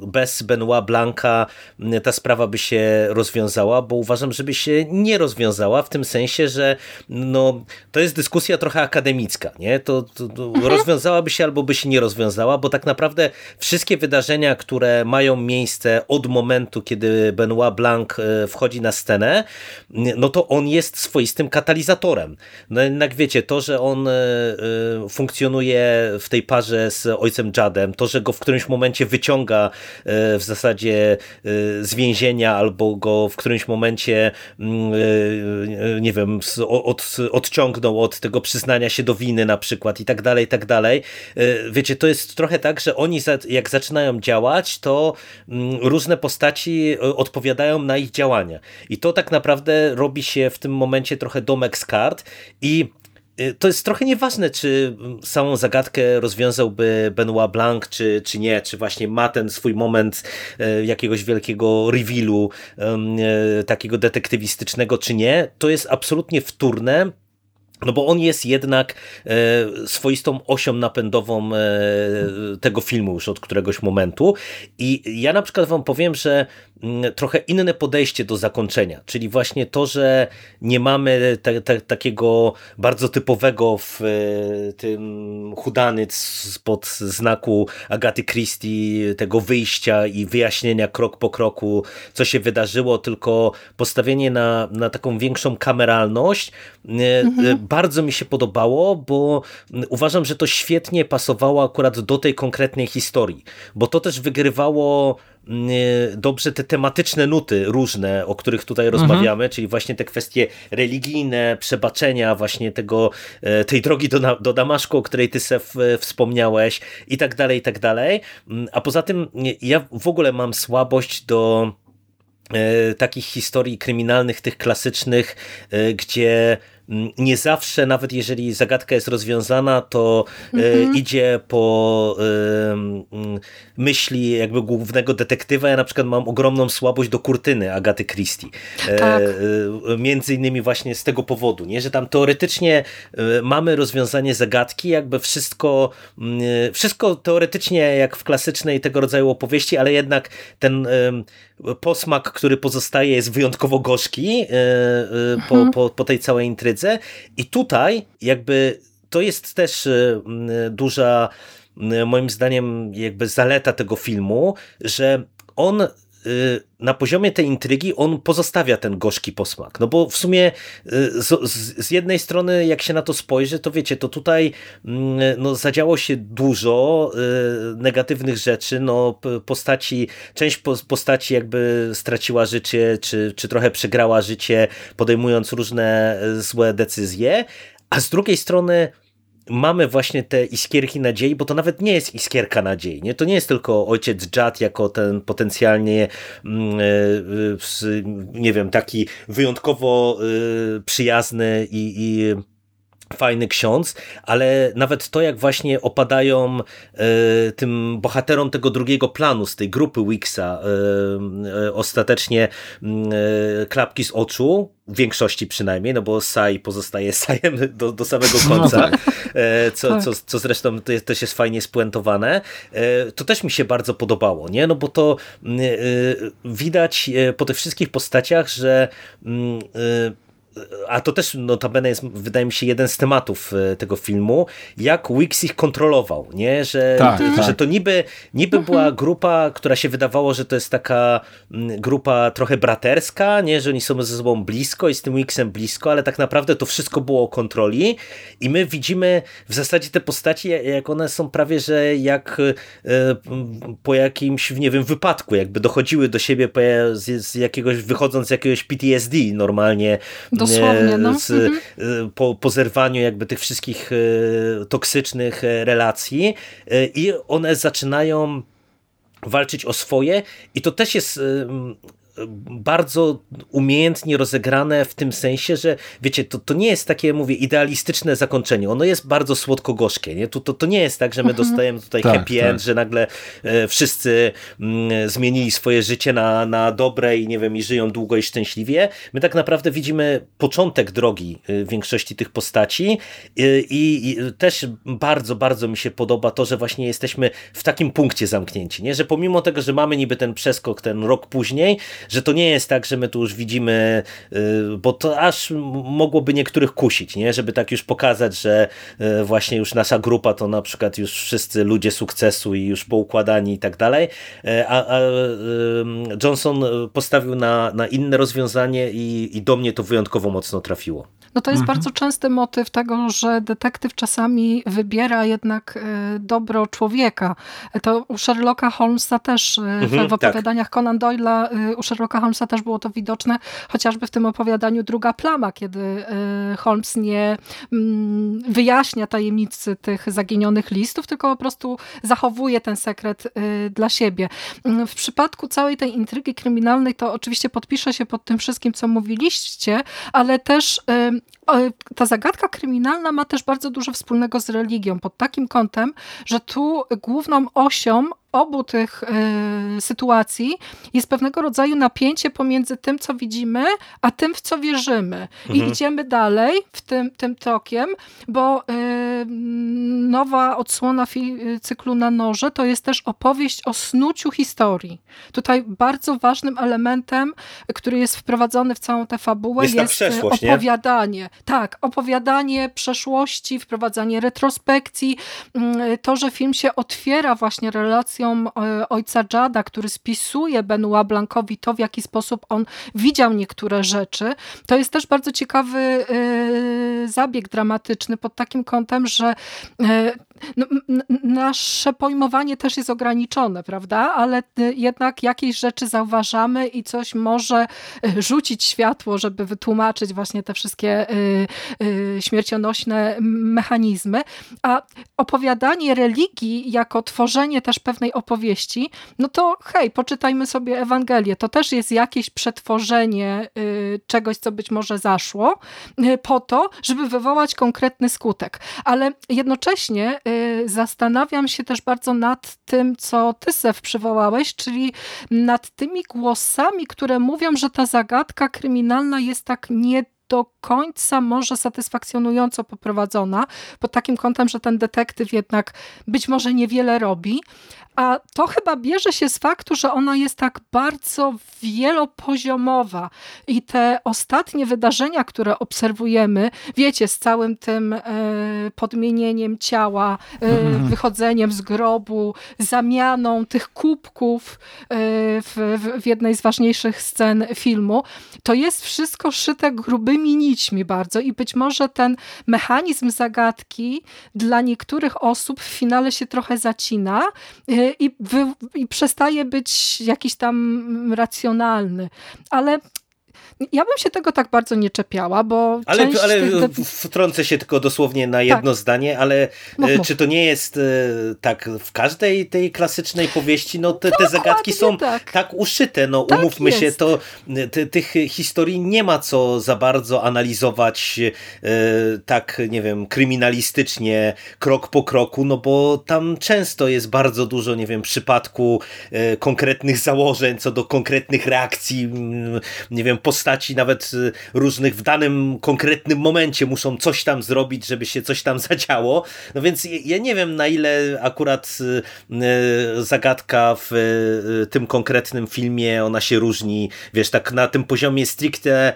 y, bez Benoit Blanca y, ta sprawa by się rozwiązała, bo uważam, żeby się nie rozwiązała w tym sensie, że no, to jest dyskusja trochę akademicka. Nie? To, to, to mhm. rozwiązałaby się albo by się nie rozwiązała, bo tak naprawdę wszystkie wydarzenia, które mają miejsce od momentu, kiedy Benoit Blanc y, wchodzi na scenę, no to on jest swoistym katalizatorem. No jednak wiecie, to, że on funkcjonuje w tej parze z ojcem Jadem, to, że go w którymś momencie wyciąga e, w zasadzie e, z więzienia albo go w którymś momencie mm, e, nie wiem, od, odciągnął od tego przyznania się do winy na przykład i tak dalej, i tak dalej. Wiecie, to jest trochę tak, że oni jak zaczynają działać, to mm, różne postaci odpowiadają na ich działania. I to tak naprawdę robi się w tym momencie trochę domek z kart i to jest trochę nieważne, czy samą zagadkę rozwiązałby Benoit Blanc, czy, czy nie, czy właśnie ma ten swój moment y, jakiegoś wielkiego revealu, y, takiego detektywistycznego, czy nie. To jest absolutnie wtórne no bo on jest jednak e, swoistą osią napędową e, tego filmu już od któregoś momentu i ja na przykład wam powiem, że mm, trochę inne podejście do zakończenia, czyli właśnie to, że nie mamy te, te, takiego bardzo typowego w e, tym hudanyc spod znaku Agaty Christie, tego wyjścia i wyjaśnienia krok po kroku, co się wydarzyło, tylko postawienie na, na taką większą kameralność, e, mhm. bardzo mi się podobało, bo uważam, że to świetnie pasowało akurat do tej konkretnej historii, bo to też wygrywało mm, dobrze te tematyczne nuty różne, o których tutaj mhm. rozmawiamy, czyli właśnie te kwestie religijne, przebaczenia właśnie tego, e, tej drogi do, do Damaszku, o której ty se wspomniałeś i tak dalej, i tak dalej. Mm, a poza tym ja w ogóle mam słabość do e, takich historii kryminalnych, tych klasycznych, e, gdzie nie zawsze, nawet jeżeli zagadka jest rozwiązana, to e, mhm. idzie po myśli jakby głównego detektywa. Ja na przykład mam ogromną słabość do kurtyny Agaty Christie. E, tak. E, między innymi właśnie z tego powodu, nie? że tam teoretycznie mamy rozwiązanie zagadki, jakby wszystko, wszystko teoretycznie jak w klasycznej tego rodzaju opowieści, ale jednak ten posmak, który pozostaje jest wyjątkowo gorzki po, mhm. po, po tej całej intrydze i tutaj jakby to jest też y, duża moim zdaniem jakby zaleta tego filmu, że on na poziomie tej intrygi on pozostawia ten gorzki posmak. No bo w sumie z, z, jednej strony, jak się na to spojrzy, to wiecie, to tutaj mm, no, zadziało się dużo negatywnych rzeczy. No, postaci, część postaci jakby straciła życie, czy, czy trochę przegrała życie, podejmując różne złe decyzje. A z drugiej strony mamy właśnie te iskierki nadziei, bo to nawet nie jest iskierka nadziei. Nie? To nie jest tylko ojciec Jad jako ten potencjalnie mm, e, nie wiem, taki wyjątkowo e, przyjazny i, i fajny ksiądz, ale nawet to, jak właśnie opadają e, tym bohaterom tego drugiego planu z tej grupy Wixa e, e, ostatecznie mm, klapki z oczu, w większości przynajmniej, no bo Sai pozostaje Sajem do, do samego no końca, tak. co, tak. co, co zresztą też jest fajnie spuentowane. To też mi się bardzo podobało, nie? No bo to mm, widać po tych wszystkich postaciach, że mm, a to też notabene jest, wydaje mi się, jeden z tematów e, tego filmu, jak Wix ich kontrolował, nie? Że, tak, że tak. to niby, niby mhm. była grupa, która się wydawało, że to jest taka mm, grupa trochę braterska, nie? Że oni są ze sobą blisko i z tym Wixem blisko, ale tak naprawdę to wszystko było o kontroli i my widzimy w zasadzie te postaci, jak one są prawie, że jak e, po jakimś, nie wiem, wypadku, jakby dochodziły do siebie z, z jakiegoś, wychodząc z jakiegoś PTSD normalnie, Dosłownie, no. z, mhm. Y, po, po zerwaniu jakby tych wszystkich y, toksycznych y, relacji i one zaczynają walczyć o swoje i to też jest bardzo umiejętnie rozegrane w tym sensie, że wiecie, to, to nie jest takie, mówię, idealistyczne zakończenie. Ono jest bardzo słodko-gorzkie. Nie? To, to, to nie jest tak, że my mhm. dostajemy tutaj tak, happy end, tak. że nagle e, wszyscy mm, zmienili swoje życie na, na dobre i nie wiem, i żyją długo i szczęśliwie. My tak naprawdę widzimy początek drogi e, większości tych postaci e, i, i też bardzo, bardzo mi się podoba to, że właśnie jesteśmy w takim punkcie zamknięci, nie? że pomimo tego, że mamy niby ten przeskok ten rok później, że to nie jest tak, że my tu już widzimy, y, bo to aż mogłoby niektórych kusić, nie? żeby tak już pokazać, że y, właśnie już nasza grupa to na przykład już wszyscy ludzie sukcesu i już poukładani i tak dalej, y, a, a Johnson postawił na, na inne rozwiązanie i, i do mnie to wyjątkowo mocno trafiło. No to jest mhm. bardzo częsty motyw tego, że detektyw czasami wybiera jednak dobro człowieka. To u Sherlocka Holmesa też mhm, w tak. opowiadaniach tak. Conan Doyle'a u Sherlocka Holmesa też było to widoczne, chociażby w tym opowiadaniu Druga Plama, kiedy y, Holmes nie mm, wyjaśnia tajemnicy tych zaginionych listów, tylko po prostu zachowuje ten sekret y, dla siebie. W przypadku całej tej intrygi kryminalnej to oczywiście podpiszę się pod tym wszystkim, co mówiliście, ale też y, ta zagadka kryminalna ma też bardzo dużo wspólnego z religią, pod takim kątem, że tu główną osią obu tych y, sytuacji jest pewnego rodzaju napięcie pomiędzy tym, co widzimy, a tym, w co wierzymy. Mhm. I idziemy dalej w tym, tym tokiem, bo y, nowa odsłona cyklu na noże to jest też opowieść o snuciu historii. Tutaj bardzo ważnym elementem, który jest wprowadzony w całą tę fabułę jest, jest opowiadanie. Nie? Tak, opowiadanie przeszłości, wprowadzanie retrospekcji, mm, to, że film się otwiera właśnie relacją E, ojca Jada, który spisuje Benoit Blancowi to, w jaki sposób on widział niektóre rzeczy, to jest też bardzo ciekawy e, zabieg dramatyczny pod takim kątem, że e, no, nasze pojmowanie też jest ograniczone, prawda? Ale jednak jakieś rzeczy zauważamy i coś może rzucić światło, żeby wytłumaczyć właśnie te wszystkie śmiercionośne mechanizmy. A opowiadanie religii jako tworzenie też pewnej opowieści, no to hej, poczytajmy sobie Ewangelię. To też jest jakieś przetworzenie y, czegoś, co być może zaszło, y, po to, żeby wywołać konkretny skutek. Ale jednocześnie y, zastanawiam się też bardzo nad tym, co ty, Sef, przywołałeś, czyli nad tymi głosami, które mówią, że ta zagadka kryminalna jest tak nie do końca może satysfakcjonująco poprowadzona, pod takim kątem, że ten detektyw jednak być może niewiele robi, A to chyba bierze się z faktu, że ona jest tak bardzo wielopoziomowa i te ostatnie wydarzenia, które obserwujemy, wiecie, z całym tym e, podmienieniem ciała, e, mhm. wychodzeniem z grobu, zamianą tych kubków e, w, w jednej z ważniejszych scen filmu, to jest wszystko szyte grubymi nićmi bardzo i być może ten mechanizm zagadki dla niektórych osób w finale się trochę zacina i, wy, i przestaje być jakiś tam racjonalny. Ale ja bym się tego tak bardzo nie czepiała, bo. Ale, ale tych... wtrącę się tylko dosłownie na jedno tak. zdanie, ale e, czy to nie jest e, tak w każdej tej klasycznej powieści? No te, te zagadki są tak. tak uszyte, no tak umówmy jest. się, to ty, tych historii nie ma co za bardzo analizować e, tak, nie wiem, kryminalistycznie, krok po kroku, no bo tam często jest bardzo dużo, nie wiem, przypadku konkretnych założeń co do konkretnych reakcji, nie wiem, postaci postaci, nawet y, różnych w danym konkretnym momencie muszą coś tam zrobić, żeby się coś tam zadziało. No więc ja nie wiem, na ile akurat y, y, zagadka w tym konkretnym filmie, ona się różni, wiesz, tak na tym poziomie stricte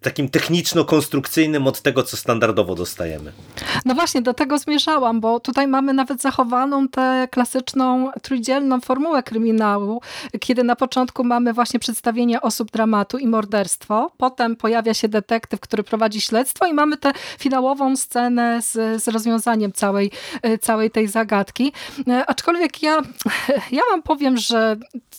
takim techniczno-konstrukcyjnym od tego, co standardowo dostajemy. No właśnie, do tego zmierzałam, bo tutaj mamy nawet zachowaną tę klasyczną trójdzielną formułę kryminału, kiedy na początku mamy właśnie przedstawienie osób dramatu i morderstwa, morderstwo, potem pojawia się detektyw, który prowadzi śledztwo i mamy tę finałową scenę z, z rozwiązaniem całej, e, całej tej zagadki. E, aczkolwiek ja, ja wam powiem, że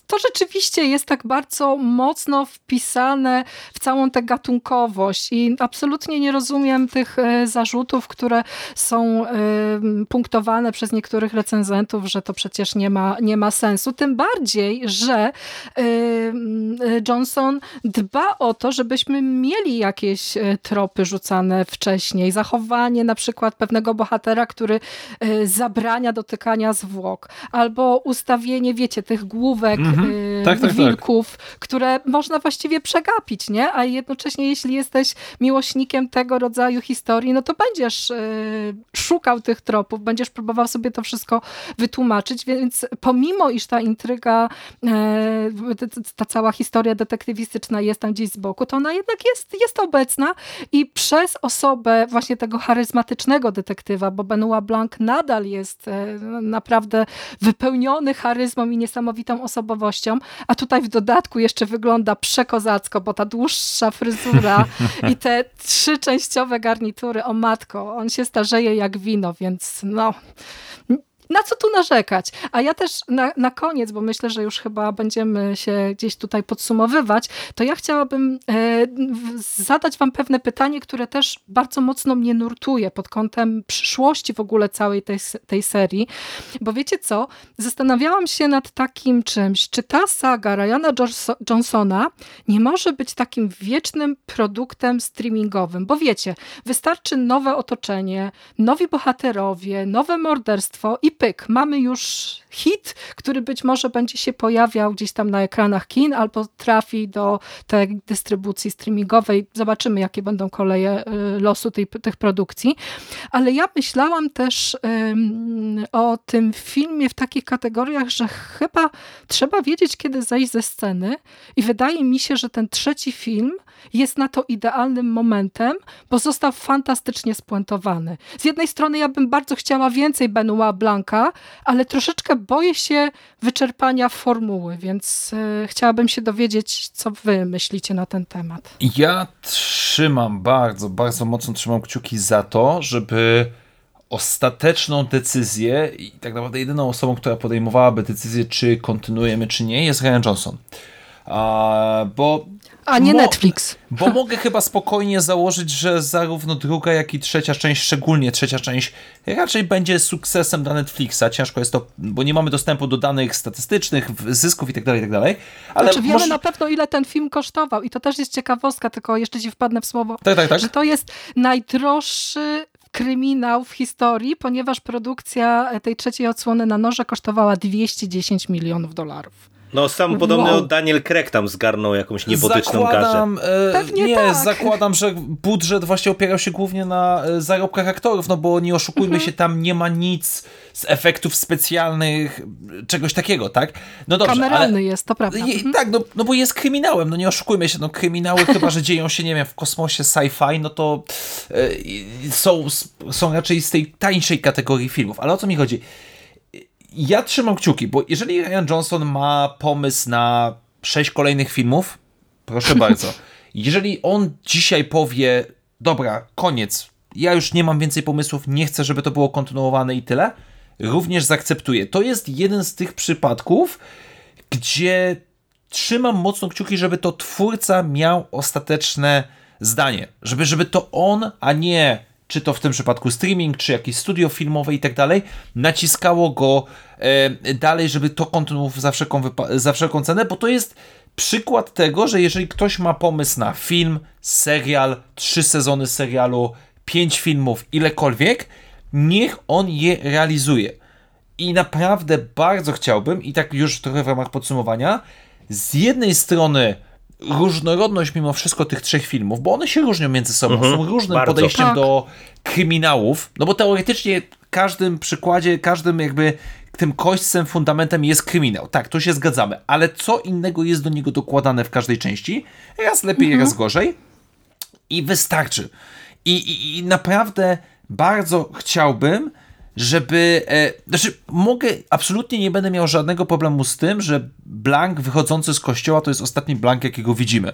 to rzeczywiście jest tak bardzo mocno wpisane w całą tę gatunkowość i absolutnie nie rozumiem tych e, zarzutów, które są punktowane przez niektórych recenzentów, że to przecież nie ma, nie ma sensu. Tym bardziej, że Johnson dba o to, żebyśmy mieli jakieś e, tropy rzucane wcześniej. Zachowanie na przykład pewnego bohatera, który e, zabrania dotykania zwłok. Albo ustawienie, wiecie, tych główek mhm. tak, tak, tak, wilków, tak. które można właściwie przegapić, nie? A jednocześnie jeśli jesteś miłośnikiem tego rodzaju historii, no to będziesz szukał tych tropów, będziesz próbował sobie to wszystko wytłumaczyć, więc pomimo iż ta intryga, ta cała historia detektywistyczna jest tam gdzieś z boku, to ona jednak jest, jest obecna i przez osobę właśnie tego charyzmatycznego detektywa, bo Benoit Blanc nadal jest e, naprawdę wypełniony charyzmą i niesamowitą osobowością, a tutaj w dodatku jeszcze wygląda przekozacko, bo ta dłuższa fryzura i te trzyczęściowe garnitury, o matko, on się starzeje jak wino, więc no na co tu narzekać? A ja też na, na koniec, bo myślę, że już chyba będziemy się gdzieś tutaj podsumowywać, to ja chciałabym e, zadać wam pewne pytanie, które też bardzo mocno mnie nurtuje pod kątem przyszłości w ogóle całej tej, tej serii. Bo wiecie co? Zastanawiałam się nad takim czymś, czy ta saga Ryana Johnsona nie może być takim wiecznym produktem streamingowym, bo wiecie, wystarczy nowe otoczenie, nowi bohaterowie, nowe morderstwo i pyk, mamy już hit, który być może będzie się pojawiał gdzieś tam na ekranach kin albo trafi do tej dystrybucji streamingowej. Zobaczymy, jakie będą koleje y, losu tej, tych produkcji. Ale ja myślałam też um, o tym filmie w takich kategoriach, że chyba trzeba wiedzieć, kiedy zejść ze sceny i wydaje mi się, że ten trzeci film jest na to idealnym momentem, bo został fantastycznie spuentowany. Z jednej strony ja bym bardzo chciała więcej Benoit Blanca, ale troszeczkę boję się wyczerpania formuły, więc e, chciałabym się dowiedzieć, co wy myślicie na ten temat. Ja trzymam bardzo, bardzo mocno trzymam kciuki za to, żeby ostateczną decyzję i tak naprawdę jedyną osobą, która podejmowałaby decyzję, czy kontynuujemy, czy nie, jest Ryan Johnson. Bo a nie Mo Netflix. Bo mogę chyba spokojnie założyć, że zarówno druga, jak i trzecia część, szczególnie trzecia część, raczej będzie sukcesem dla Netflixa. Ciężko jest to, bo nie mamy dostępu do danych statystycznych, zysków itd. Tak itd. Tak Ale znaczy, wiemy może... na pewno, ile ten film kosztował i to też jest ciekawostka, tylko jeszcze ci wpadnę w słowo, tak, tak, tak. że to jest najdroższy kryminał w historii, ponieważ produkcja tej trzeciej odsłony na noże kosztowała 210 milionów dolarów. No sam podobno wow. Daniel Craig tam zgarnął jakąś niebotyczną zakładam, garzę. E, Pewnie nie, tak. zakładam, że budżet właśnie opierał się głównie na e, zarobkach aktorów, no bo nie oszukujmy mhm. się, tam nie ma nic z efektów specjalnych, czegoś takiego, tak? No dobrze, Kameralny ale, jest, to prawda. Je, mhm. Tak, no, no bo jest kryminałem, no nie oszukujmy się, no kryminały chyba, że dzieją się, nie wiem, w kosmosie sci-fi, no to e, są, są raczej z tej tańszej kategorii filmów, ale o co mi chodzi? Ja trzymam kciuki, bo jeżeli Ryan Johnson ma pomysł na sześć kolejnych filmów, proszę bardzo. Jeżeli on dzisiaj powie, dobra, koniec, ja już nie mam więcej pomysłów, nie chcę, żeby to było kontynuowane i tyle, również zaakceptuję. To jest jeden z tych przypadków, gdzie trzymam mocno kciuki, żeby to twórca miał ostateczne zdanie. Żeby, żeby to on, a nie czy to w tym przypadku streaming, czy jakieś studio filmowe i tak dalej, naciskało go e, dalej, żeby to kontynuował za wszelką, za wszelką cenę, bo to jest przykład tego, że jeżeli ktoś ma pomysł na film, serial, trzy sezony serialu, pięć filmów, ilekolwiek, niech on je realizuje. I naprawdę bardzo chciałbym, i tak już trochę w ramach podsumowania, z jednej strony różnorodność mimo wszystko tych trzech filmów, bo one się różnią między sobą, mhm, są różnym bardzo. podejściem tak. do kryminałów, no bo teoretycznie w każdym przykładzie, każdym jakby tym kośćcem, fundamentem jest kryminał. Tak, to się zgadzamy, ale co innego jest do niego dokładane w każdej części? Raz lepiej, mhm. raz gorzej i wystarczy. I, i, I naprawdę bardzo chciałbym, żeby. E, znaczy, mogę, absolutnie nie będę miał żadnego problemu z tym, że blank wychodzący z kościoła to jest ostatni blank, jakiego widzimy.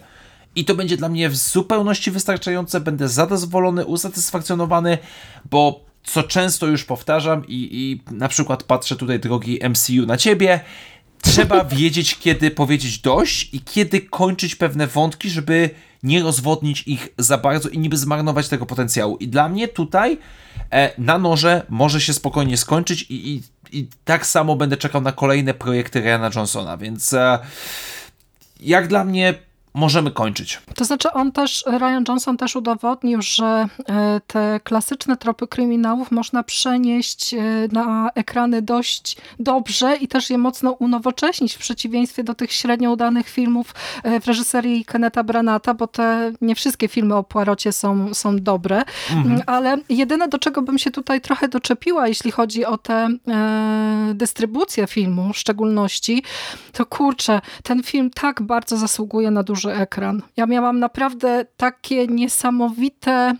I to będzie dla mnie w zupełności wystarczające. Będę zadowolony, usatysfakcjonowany, bo co często już powtarzam i, i na przykład patrzę tutaj, drogi MCU, na ciebie. Trzeba wiedzieć, kiedy powiedzieć dość i kiedy kończyć pewne wątki, żeby nie rozwodnić ich za bardzo i niby zmarnować tego potencjału. I dla mnie tutaj na noże może się spokojnie skończyć i, i, i, tak samo będę czekał na kolejne projekty Ryana Johnsona, więc e, jak dla mnie możemy kończyć. To znaczy on też, Ryan Johnson też udowodnił, że e, te klasyczne tropy kryminałów można przenieść e, na ekrany dość dobrze i też je mocno unowocześnić w przeciwieństwie do tych średnio udanych filmów e, w reżyserii Keneta Branata, bo te nie wszystkie filmy o Poirocie są, są dobre, mhm. ale jedyne do czego bym się tutaj trochę doczepiła, jeśli chodzi o tę e, dystrybucję filmu w szczególności, to kurczę, ten film tak bardzo zasługuje na duży ekran. Ja miałam naprawdę takie niesamowite,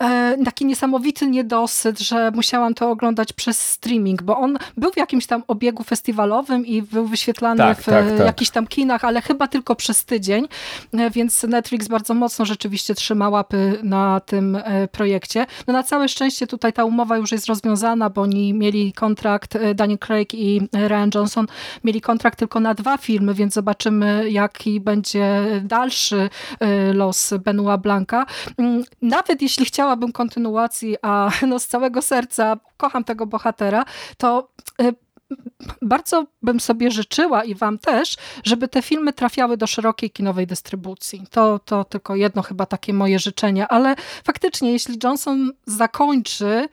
e, taki niesamowity niedosyt, że musiałam to oglądać przez streaming, bo on był w jakimś tam obiegu festiwalowym i był wyświetlany tak, w tak, tak. jakichś tam kinach, ale chyba tylko przez tydzień, e, więc Netflix bardzo mocno rzeczywiście trzyma łapy na tym e, projekcie. No na całe szczęście tutaj ta umowa już jest rozwiązana, bo oni mieli kontrakt, Daniel Craig i Ryan Johnson mieli kontrakt tylko na dwa filmy, więc zobaczymy jaki będzie dalszy y, los Benoit Blanca. Mm, nawet jeśli chciałabym kontynuacji, a no z całego serca kocham tego bohatera, to y, bardzo bym sobie życzyła i wam też, żeby te filmy trafiały do szerokiej kinowej dystrybucji. To, to tylko jedno chyba takie moje życzenie, ale faktycznie jeśli Johnson zakończy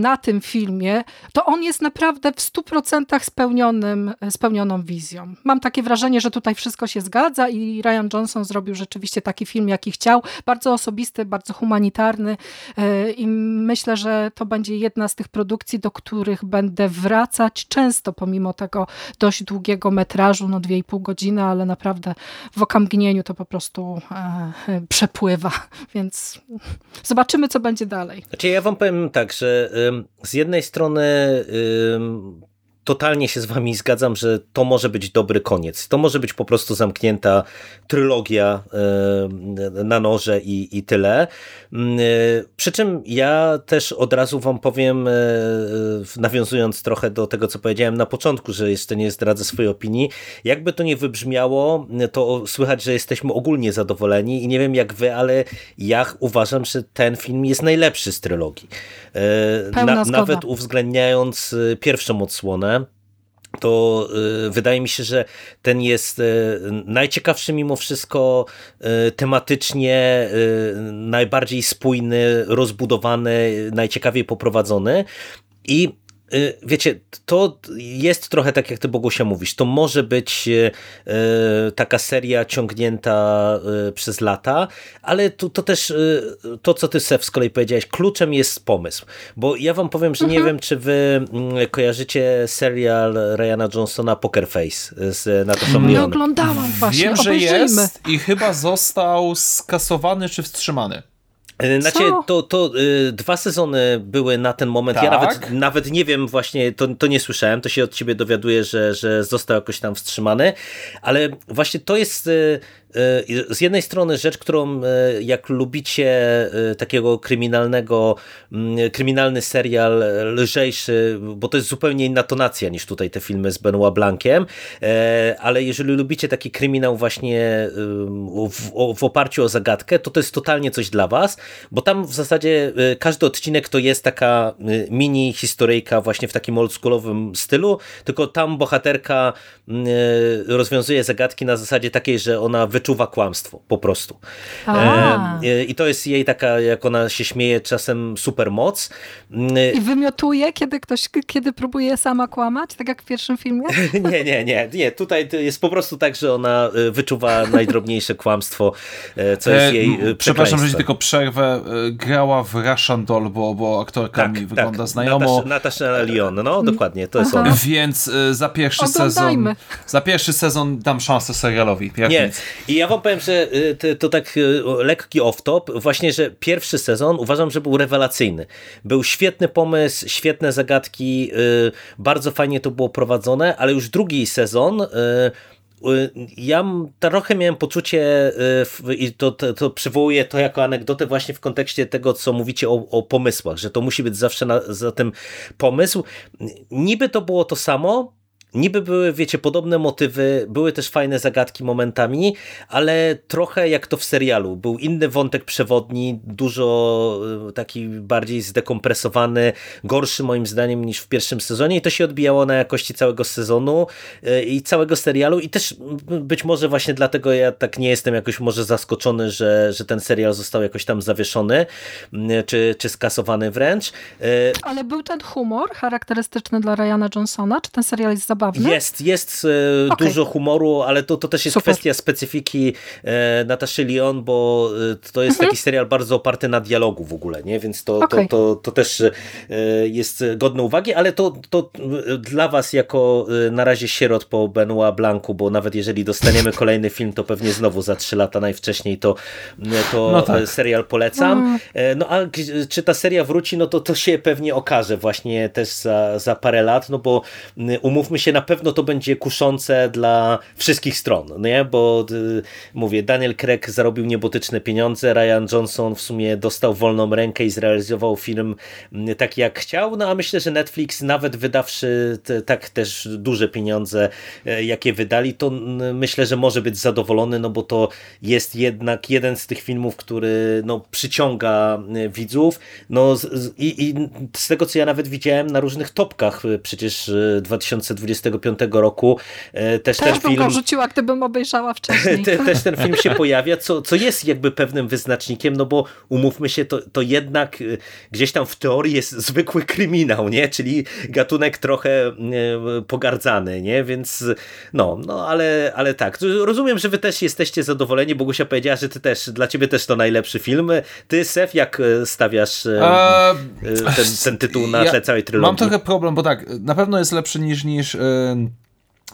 na tym filmie, to on jest naprawdę w 100% spełnionym, spełnioną wizją. Mam takie wrażenie, że tutaj wszystko się zgadza i Ryan Johnson zrobił rzeczywiście taki film, jaki chciał. Bardzo osobisty, bardzo humanitarny e, i myślę, że to będzie jedna z tych produkcji, do których będę wracać często, pomimo tego dość długiego metrażu, no 2,5 godziny, ale naprawdę w okamgnieniu to po prostu e, przepływa, więc zobaczymy, co będzie dalej. Znaczy ja wam powiem tak, że z jednej strony totalnie się z wami zgadzam, że to może być dobry koniec. To może być po prostu zamknięta trylogia na noże i, i tyle. Mm, e, przy czym ja też od razu wam powiem, e, nawiązując trochę do tego, co powiedziałem na początku, że jeszcze nie zdradzę swojej opinii, jakby to nie wybrzmiało, to słychać, że jesteśmy ogólnie zadowoleni i nie wiem jak wy, ale ja uważam, że ten film jest najlepszy z trylogii. E, na, nawet uwzględniając pierwszą odsłonę, to y, wydaje mi się, że ten jest y, najciekawszy mimo wszystko y, tematycznie, najbardziej spójny, rozbudowany, najciekawiej poprowadzony. I wiecie, to jest trochę tak, jak ty Bogusia mówisz. To może być y, y, taka seria ciągnięta przez lata, ale to, to też to, co ty Sef z kolei powiedziałeś, kluczem jest pomysł. Bo ja wam powiem, że nie mhm. wiem, czy wy mm, kojarzycie serial Ryana Johnsona Poker Face z Nataszą Lyon. Nie oglądałam właśnie, Wiem, że jest i chyba został skasowany czy wstrzymany. E, znaczy, to, to y, dwa sezony były na ten moment. Tak? Ja nawet, tak. nawet nie wiem, właśnie to, to nie słyszałem. To się od ciebie dowiaduję, że, że został jakoś tam wstrzymany, ale właśnie to jest y, Y, z jednej strony rzecz, którą y, jak lubicie y, takiego kryminalnego, mm, kryminalny serial lżejszy, bo to jest zupełnie inna tonacja niż tutaj te filmy z Benoit Blanciem, ale jeżeli lubicie taki kryminał właśnie w, w oparciu o zagadkę, to to jest totalnie coś dla was, bo tam w zasadzie każdy odcinek to jest taka mini historyjka właśnie w takim oldschoolowym stylu, tylko tam bohaterka rozwiązuje zagadki na zasadzie takiej, że ona wyczuwa kłamstwo, po prostu. E, I to jest jej taka, jak ona się śmieje, czasem super moc. Mm, I wymiotuje, kiedy ktoś, kiedy próbuje sama kłamać, tak jak w pierwszym filmie? nie, nie, nie, nie. Tutaj jest po prostu tak, że ona e, wyczuwa najdrobniejsze kłamstwo, e, co jest jej Przepraszam, że tylko przerwę. Grała w Russian Doll, bo, bo aktorka tak, mi tak. wygląda znajomo. Natasza Lyon, no dokładnie, to jest Aha. ona. Więc za pierwszy sezon za pierwszy sezon dam szansę serialowi. Jak nie. Nic. I ja wam powiem, że y, to tak y, lekki off-top, właśnie, że pierwszy sezon uważam, że był rewelacyjny. Był świetny pomysł, świetne zagadki, y, bardzo fajnie to było prowadzone, ale już drugi sezon ja trochę miałem poczucie i to, to, to przywołuję to jako anegdotę właśnie w kontekście tego, co mówicie o, o pomysłach, że to musi być zawsze na, za tym pomysł. Niby to było to samo, Niby były, wiecie, podobne motywy, były też fajne zagadki momentami, ale trochę jak to w serialu. Był inny wątek przewodni, dużo e, taki bardziej zdekompresowany, gorszy moim zdaniem niż w pierwszym sezonie i to się odbijało na jakości całego sezonu e, i całego serialu i też być może właśnie dlatego ja tak nie jestem jakoś może zaskoczony, że, że ten serial został jakoś tam zawieszony, czy, czy skasowany wręcz. Ale był ten humor charakterystyczny dla Ryana Johnsona? Czy ten serial jest zabawny? Jest, jest e, okay. dużo humoru, ale to, to też jest Super. kwestia specyfiki e, Nataszy Lyon, bo e, to jest mhm. taki serial bardzo oparty na dialogu w ogóle, nie? więc to, okay. to, to, to też e, jest godne uwagi, ale to, to dla was jako e, na razie sierot po Benoit Blancu, bo nawet jeżeli dostaniemy kolejny film, to pewnie znowu za trzy lata najwcześniej to, to no tak. serial polecam. Mm. No a czy ta seria wróci, no to to się pewnie okaże właśnie też za, za parę lat, no bo umówmy się się na pewno to będzie kuszące dla wszystkich stron, nie? bo y, mówię, Daniel Craig zarobił niebotyczne pieniądze, Ryan Johnson w sumie dostał wolną rękę i zrealizował film y, taki jak chciał, no a myślę, że Netflix nawet wydawszy te, tak też duże pieniądze, y, jakie wydali, to myślę, że może być zadowolony, no bo to jest jednak jeden z tych filmów, który no, przyciąga widzów, no i, i z tego co ja nawet widziałem na różnych topkach przecież 2020 2025 roku e, też, też ten film... Rzuciła, gdybym obejrzała wcześniej. Te, też ten film się pojawia, co, co jest jakby pewnym wyznacznikiem, no bo umówmy się, to, to jednak e, gdzieś tam w teorii jest zwykły kryminał, nie? Czyli gatunek trochę e, pogardzany, nie? Więc no, no ale, ale tak. Rozumiem, że wy też jesteście zadowoleni. Bogusia powiedziała, że ty też, dla ciebie też to najlepszy film. Ty, Sef, jak stawiasz ten, ten tytuł na tle całej trylogii? Mam trochę problem, bo tak, na pewno jest lepszy niż, niż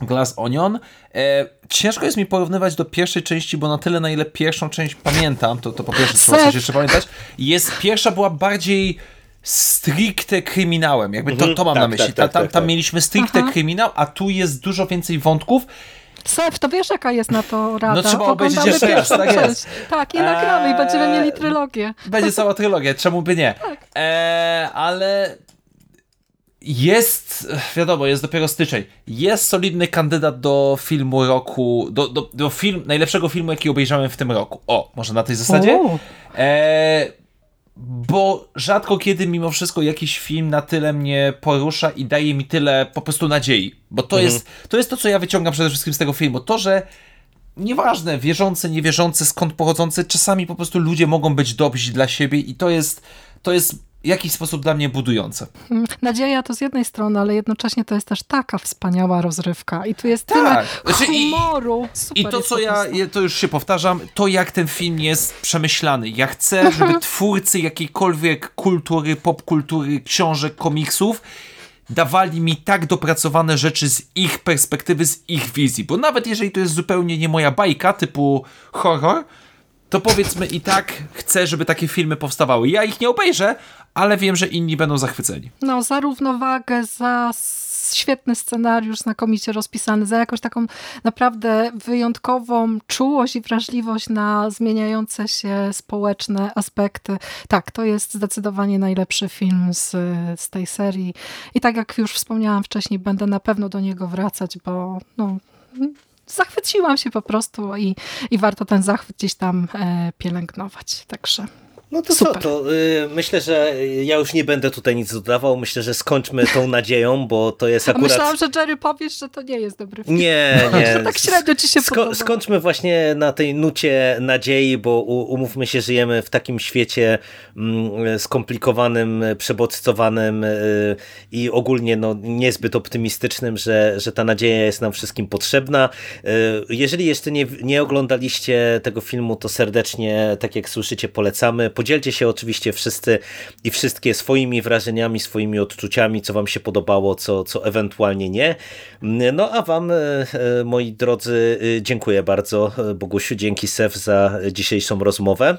Glass Onion. E, ciężko jest mi porównywać do pierwszej części, bo na tyle, na ile pierwszą część pamiętam, to, to po pierwsze trzeba coś jeszcze pamiętać. Jest, pierwsza była bardziej stricte kryminałem, jakby to, mhm. to mam tak, na myśli. Tak, tak, tam, tam tak. mieliśmy stricte Aha. kryminał, a tu jest dużo więcej wątków. Sef, to wiesz jaka jest na to rada? No trzeba obejrzeć jeszcze raz, tak jest. Tak, i nagramy i będziemy mieli trylogię. Będzie cała trylogia, czemu by nie? Tak. Eee, ale jest, wiadomo, jest dopiero styczeń, jest solidny kandydat do filmu roku, do, do, do film, najlepszego filmu, jaki obejrzałem w tym roku. O, może na tej zasadzie? E, bo rzadko kiedy mimo wszystko jakiś film na tyle mnie porusza i daje mi tyle po prostu nadziei. Bo to, mhm. jest, to jest to, co ja wyciągam przede wszystkim z tego filmu. To, że nieważne, wierzące, niewierzące, skąd pochodzące, czasami po prostu ludzie mogą być dobrzy dla siebie i to jest, to jest jakiś sposób dla mnie budujące. Nadzieja to z jednej strony, ale jednocześnie to jest też taka wspaniała rozrywka i tu jest Tak. tyle Znaczy humoru. Super I to, co ja, to już się powtarzam, to jak ten film jest przemyślany. Ja chcę, żeby twórcy jakiejkolwiek kultury, popkultury, książek, komiksów dawali mi tak dopracowane rzeczy z ich perspektywy, z ich wizji. Bo nawet jeżeli to jest zupełnie nie moja bajka, typu horror, to powiedzmy i tak chcę, żeby takie filmy powstawały. Ja ich nie obejrzę, ale wiem, że inni będą zachwyceni. No, za równowagę, za świetny scenariusz, znakomicie rozpisany, za jakąś taką naprawdę wyjątkową czułość i wrażliwość na zmieniające się społeczne aspekty. Tak, to jest zdecydowanie najlepszy film z, z tej serii. I tak jak już wspomniałam wcześniej, będę na pewno do niego wracać, bo no, zachwyciłam się po prostu i, i warto ten zachwyt gdzieś tam e, pielęgnować. Także No to Super. co, to y, myślę, że ja już nie będę tutaj nic dodawał. Myślę, że skończmy tą nadzieją, bo to jest A akurat... myślałam, że Jerry powiesz, że to nie jest dobry film. Nie, nie. Tak średnio ci się Sko- podoba. skończmy właśnie na tej nucie nadziei, bo umówmy się, żyjemy w takim świecie mm, skomplikowanym, przebodźcowanym y, i ogólnie no, niezbyt optymistycznym, że, że ta nadzieja jest nam wszystkim potrzebna. Y, Jeżeli jeszcze nie, nie oglądaliście tego filmu, to serdecznie, tak jak słyszycie, polecamy. Podzielcie się oczywiście wszyscy i wszystkie swoimi wrażeniami, swoimi odczuciami, co wam się podobało, co, co ewentualnie nie. No a wam, e, e, moi drodzy, e, dziękuję bardzo. Bogusiu, dzięki Sef za dzisiejszą rozmowę.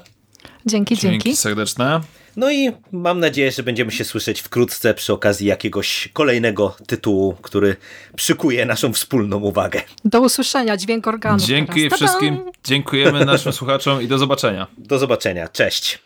Dzięki, dzięki. serdeczne. No i mam nadzieję, że będziemy się słyszeć wkrótce przy okazji jakiegoś kolejnego tytułu, który przykuje naszą wspólną uwagę. Do usłyszenia, dźwięk organów. Dzięki wszystkim, dziękujemy naszym słuchaczom i do zobaczenia. Do zobaczenia. Cześć.